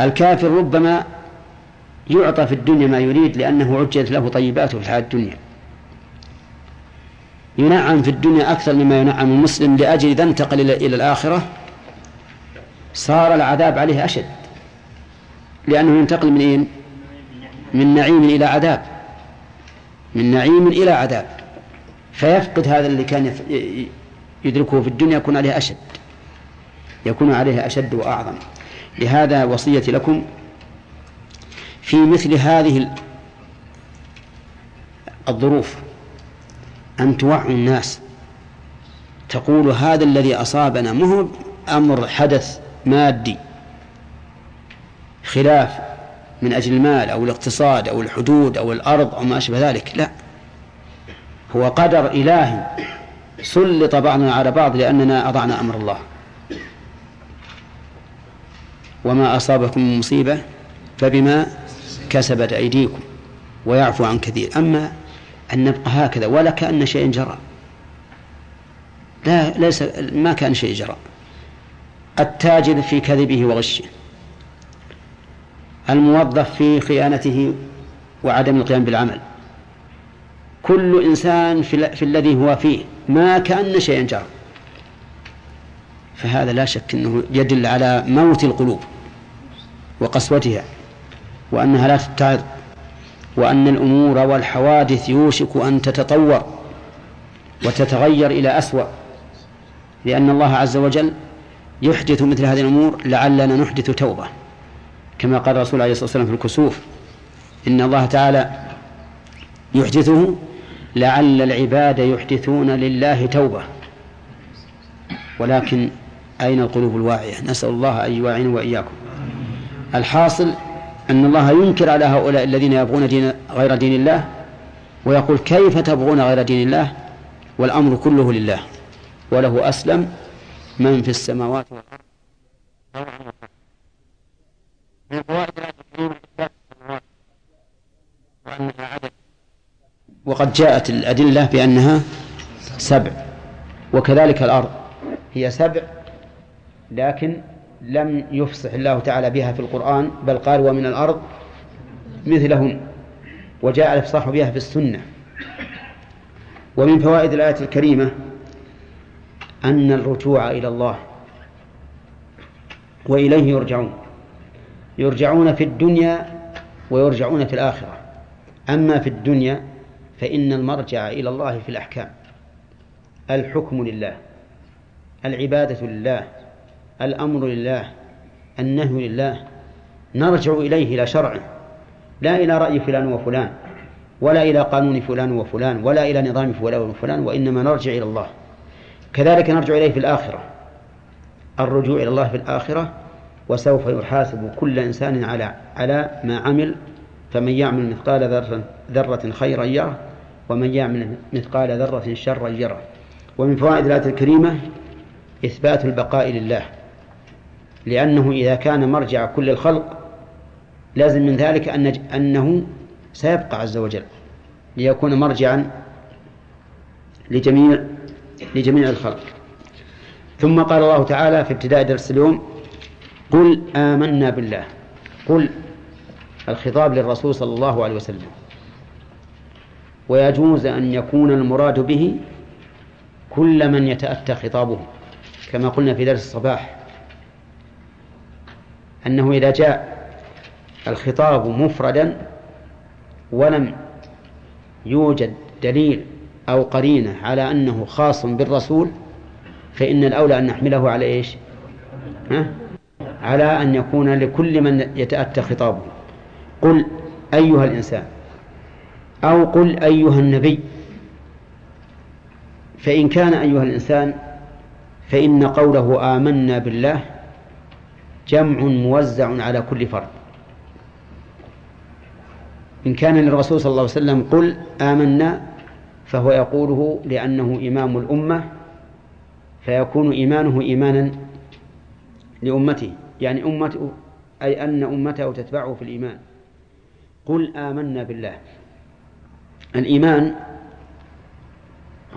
الكافر ربما يعطى في الدنيا ما يريد لأنه عجلت له طيباته في الحياة الدنيا. ينعم في الدنيا أكثر مما ينعم المسلم لأجل إذا انتقل إلى الآخرة صار العذاب عليه أشد. لأنه ينتقل من إيه؟ من نعيم إلى عذاب. من نعيم إلى عذاب. فيفقد هذا اللي كان يدركه في الدنيا يكون عليه أشد. يكون عليه أشد وأعظم. لهذا وصيتي لكم في مثل هذه الظروف. أن توعوا الناس. تقول هذا الذي أصابنا مو أمر حدث مادي؟ خلاف من أجل المال أو الاقتصاد أو الحدود أو الأرض أو ما أشبه ذلك لا. هو قدر إلهي. سلط بعضنا على بعض لأننا أضعنا أمر الله. وما أصابكم من مصيبة فبما كسبت أيديكم ويعفو عن كثير. أما أن نبقى هكذا ولا كأن شيء جرى. لا ليس ما كان شيء جرى. التاجر في كذبه وغشه. الموظف في خيانته وعدم القيام بالعمل. كل إنسان في, في الذي هو فيه ما كأن شيئا جرى. فهذا لا شك أنه يدل على موت القلوب وقسوتها وأنها لا تتعظ وأن الأمور والحوادث يوشك أن تتطور وتتغير إلى أسوأ لأن الله عز وجل يحدث مثل هذه الأمور لعلنا نحدث توبة. كما قال الرسول عليه الصلاة والسلام في الكسوف إن الله تعالى يحدثه لعل العباد يحدثون لله توبة. ولكن أين القلوب الواعية؟ نسأل الله أن يواعينا وإياكم. الحاصل أن الله ينكر على هؤلاء الذين يبغون دين غير دين الله ويقول كيف تبغون غير دين الله؟ والأمر كله لله وله أسلم. من في السماوات والأرض؟ من فوائد وأنها عدد وقد جاءت الأدلة بأنها سبع وكذلك الأرض هي سبع لكن لم يفصح الله تعالى بها في القرآن بل قال ومن الأرض مثلهن وجاء الإفصاح بها في السنة. ومن فوائد الآية الكريمة أن الرجوع إلى الله وإليه يرجعون. يرجعون في الدنيا ويرجعون في الآخرة. أما في الدنيا فإن المرجع إلى الله في الأحكام. الحكم لله. العبادة لله. الأمر لله النهي لله نرجع إليه إلى شرعه لا إلى رأي فلان وفلان ولا إلى قانون فلان وفلان ولا إلى نظام فلان وفلان وإنما نرجع إلى الله. كذلك نرجع إليه في الآخرة. الرجوع إلى الله في الآخرة وسوف يحاسب كل إنسان على على ما عمل فمن يعمل مثقال ذرة, ذرة خيرا يره ومن يعمل مثقال ذرة شرا يره. ومن فوائد الآية الكريمة إثبات البقاء لله. لأنه إذا كان مرجع كل الخلق لازم من ذلك أن أنه سيبقى عز وجل ليكون مرجعا لجميع لجميع الخلق. ثم قال الله تعالى في ابتداء درس اليوم قل آمنا بالله قل الخطاب للرسول صلى الله عليه وسلم. ويجوز أن يكون المراد به كل من يتأتى خطابه كما قلنا في درس الصباح. أنه إذا جاء الخطاب مفردا ولم يوجد دليل أو قرينة على أنه خاص بالرسول فإن الأولى أن نحمله على إيش؟ ها؟ على أن يكون لكل من يتأتى خطابه. قل أيها الإنسان أو قل أيها النبي. فإن كان أيها الإنسان فإن قوله آمنا بالله جمع موزع على كل فرد. إن كان للرسول صلى الله عليه وسلم قل آمنا فهو يقوله لأنه إمام الأمة فيكون إيمانه إيمانا لأمته يعني أمته أي أن أمته تتبعه في الإيمان. قل آمنا بالله. الإيمان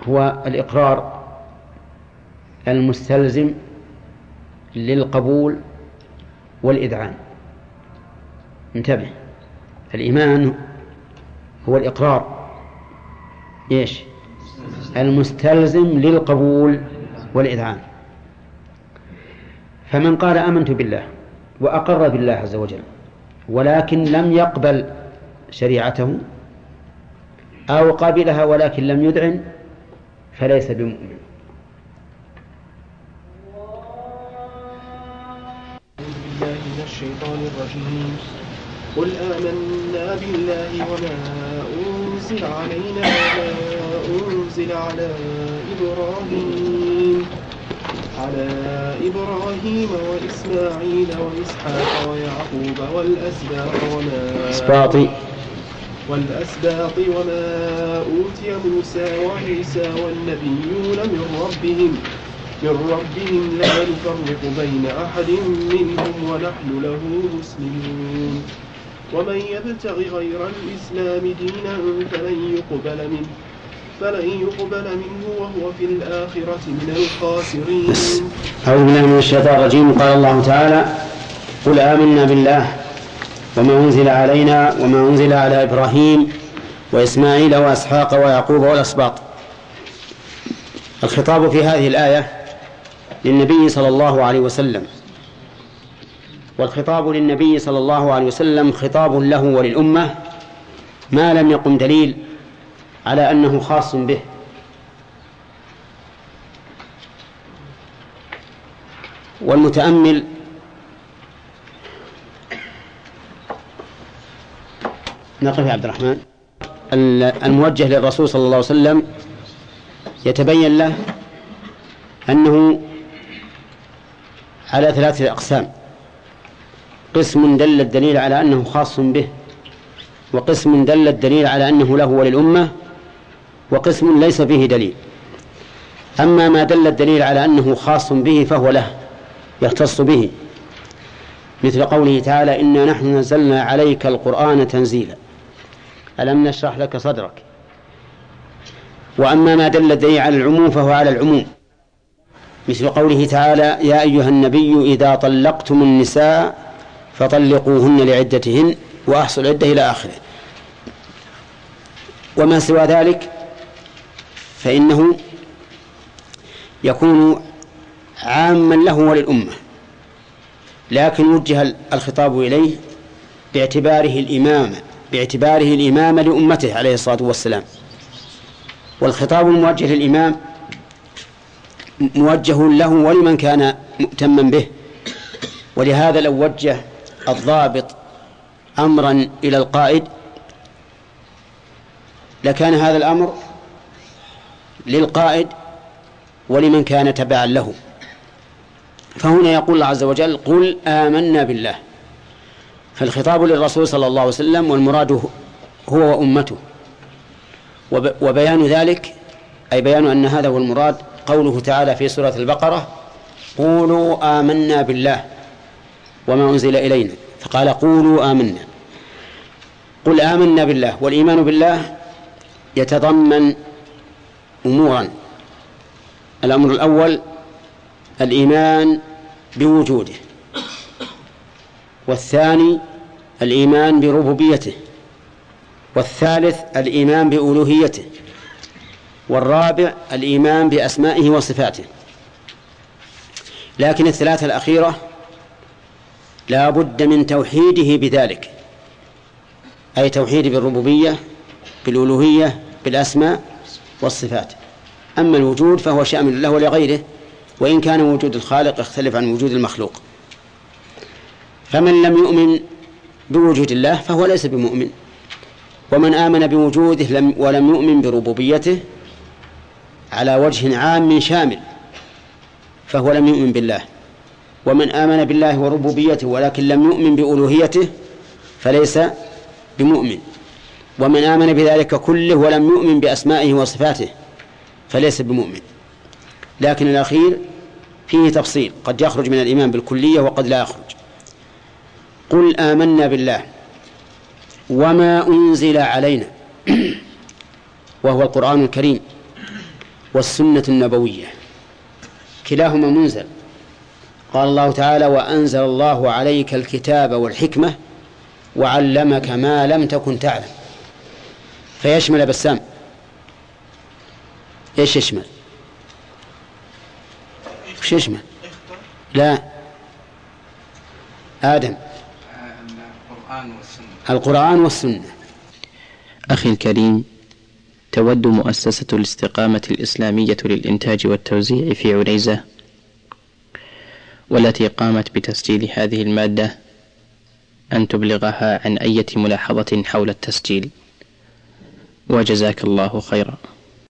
هو الإقرار المستلزم للقبول والإذعان. انتبه. الإيمان هو الإقرار. إيش؟ المستلزم للقبول والإذعان. فمن قال آمنت بالله وأقر بالله عز وجل ولكن لم يقبل شريعته أو قبلها ولكن لم يذعن فليس بمؤمن. الشيطان الرجيم. قل آمنا بالله وما أنزل علينا وما أنزل على إبراهيم. على إبراهيم وإسماعيل وإسحاق ويعقوب والأسباط وما إسباط. والأسباط وما أوتي موسى وعيسى والنبيون من ربهم. من ربهم لا نفرق بين أحد منهم ونحن له مسلمون. ومن يبتغ غير الإسلام دينا فلن يقبل منه فلن يقبل منه وهو في الآخرة من الخاسرين. أعوذ بالله من الشيطان الرجيم. قال الله تعالى قل آمنا بالله وما أنزل علينا وما أنزل على إبراهيم وإسماعيل وإسحاق ويعقوب والأسباط. الخطاب في هذه الآية للنبي صلى الله عليه وسلم. والخطاب للنبي صلى الله عليه وسلم خطاب له وللأمة ما لم يقم دليل على أنه خاص به. والمتأمل نقف يا عبد الرحمن. الموجه للرسول صلى الله عليه وسلم يتبين له أنه على ثلاثة أقسام. قسم دل الدليل على أنه خاص به وقسم دل الدليل على أنه له وللأمة وقسم ليس فيه دليل. أما ما دل الدليل على أنه خاص به فهو له يختص به. مثل قوله تعالى إنا نحن نزلنا عليك القرآن تنزيلا ألم نشرح لك صدرك؟ وأما ما دل الدليل على العموم فهو على العموم. مثل قوله تعالى يا أيها النبي إذا طلقتم النساء فطلقوهن لعدتهن وأحصوا العدة إلى آخره. وما سوى ذلك؟ فإنه يكون عاما له وللأمة. لكن وجه الخطاب إليه باعتباره الإمامة باعتباره الإمامة لأمته عليه الصلاة والسلام. والخطاب الموجه للإمام موجه له ولمن كان مؤتما به. ولهذا لو وجه الضابط أمرا إلى القائد لكان هذا الأمر للقائد ولمن كان تبعا له. فهنا يقول الله عز وجل قل آمنا بالله فالخطاب للرسول صلى الله عليه وسلم والمراد هو وأمته. وبيان ذلك أي بيان أن هذا هو المراد قوله تعالى في سورة البقرة قولوا آمنا بالله وما أنزل إلينا. فقال قولوا آمنا. قل آمنا بالله والإيمان بالله يتضمن أمورا. الأمر الأول الإيمان بوجوده. والثاني الإيمان بربوبيته. والثالث الإيمان بألوهيته. والرابع الإيمان بأسمائه وصفاته. لكن الثلاثة الأخيرة لا بد من توحيده بذلك. أي توحيد بالربوبية بالألوهية بالأسماء والصفات. أما الوجود فهو شامل له ولغيره وإن كان وجود الخالق يختلف عن وجود المخلوق. فمن لم يؤمن بوجود الله فهو ليس بمؤمن. ومن آمن بوجوده لم ولم يؤمن بربوبيته على وجه عام شامل فهو لم يؤمن بالله. ومن آمن بالله وربوبيته ولكن لم يؤمن بألوهيته فليس بمؤمن. ومن آمن بذلك كله ولم يؤمن بأسمائه وصفاته فليس بمؤمن. لكن الأخير فيه تفصيل قد يخرج من الإيمان بالكلية وقد لا يخرج. قل آمنا بالله وما أنزل علينا وهو القرآن الكريم. والسنة النبوية. كلاهما منزل. قال الله تعالى وأنزل الله عليك الكتاب والحكمة وعلمك ما لم تكن تعلم. فيشمل بسام. إيش يشمل؟ وش يشمل؟ لا. آدم. القرآن والسنة. القرآن والسنة. أخي الكريم تود مؤسسة الاستقامة الإسلامية للإنتاج والتوزيع في عنيزة والتي قامت بتسجيل هذه المادة أن تبلغها عن أية ملاحظة حول التسجيل. وجزاك الله خيرا.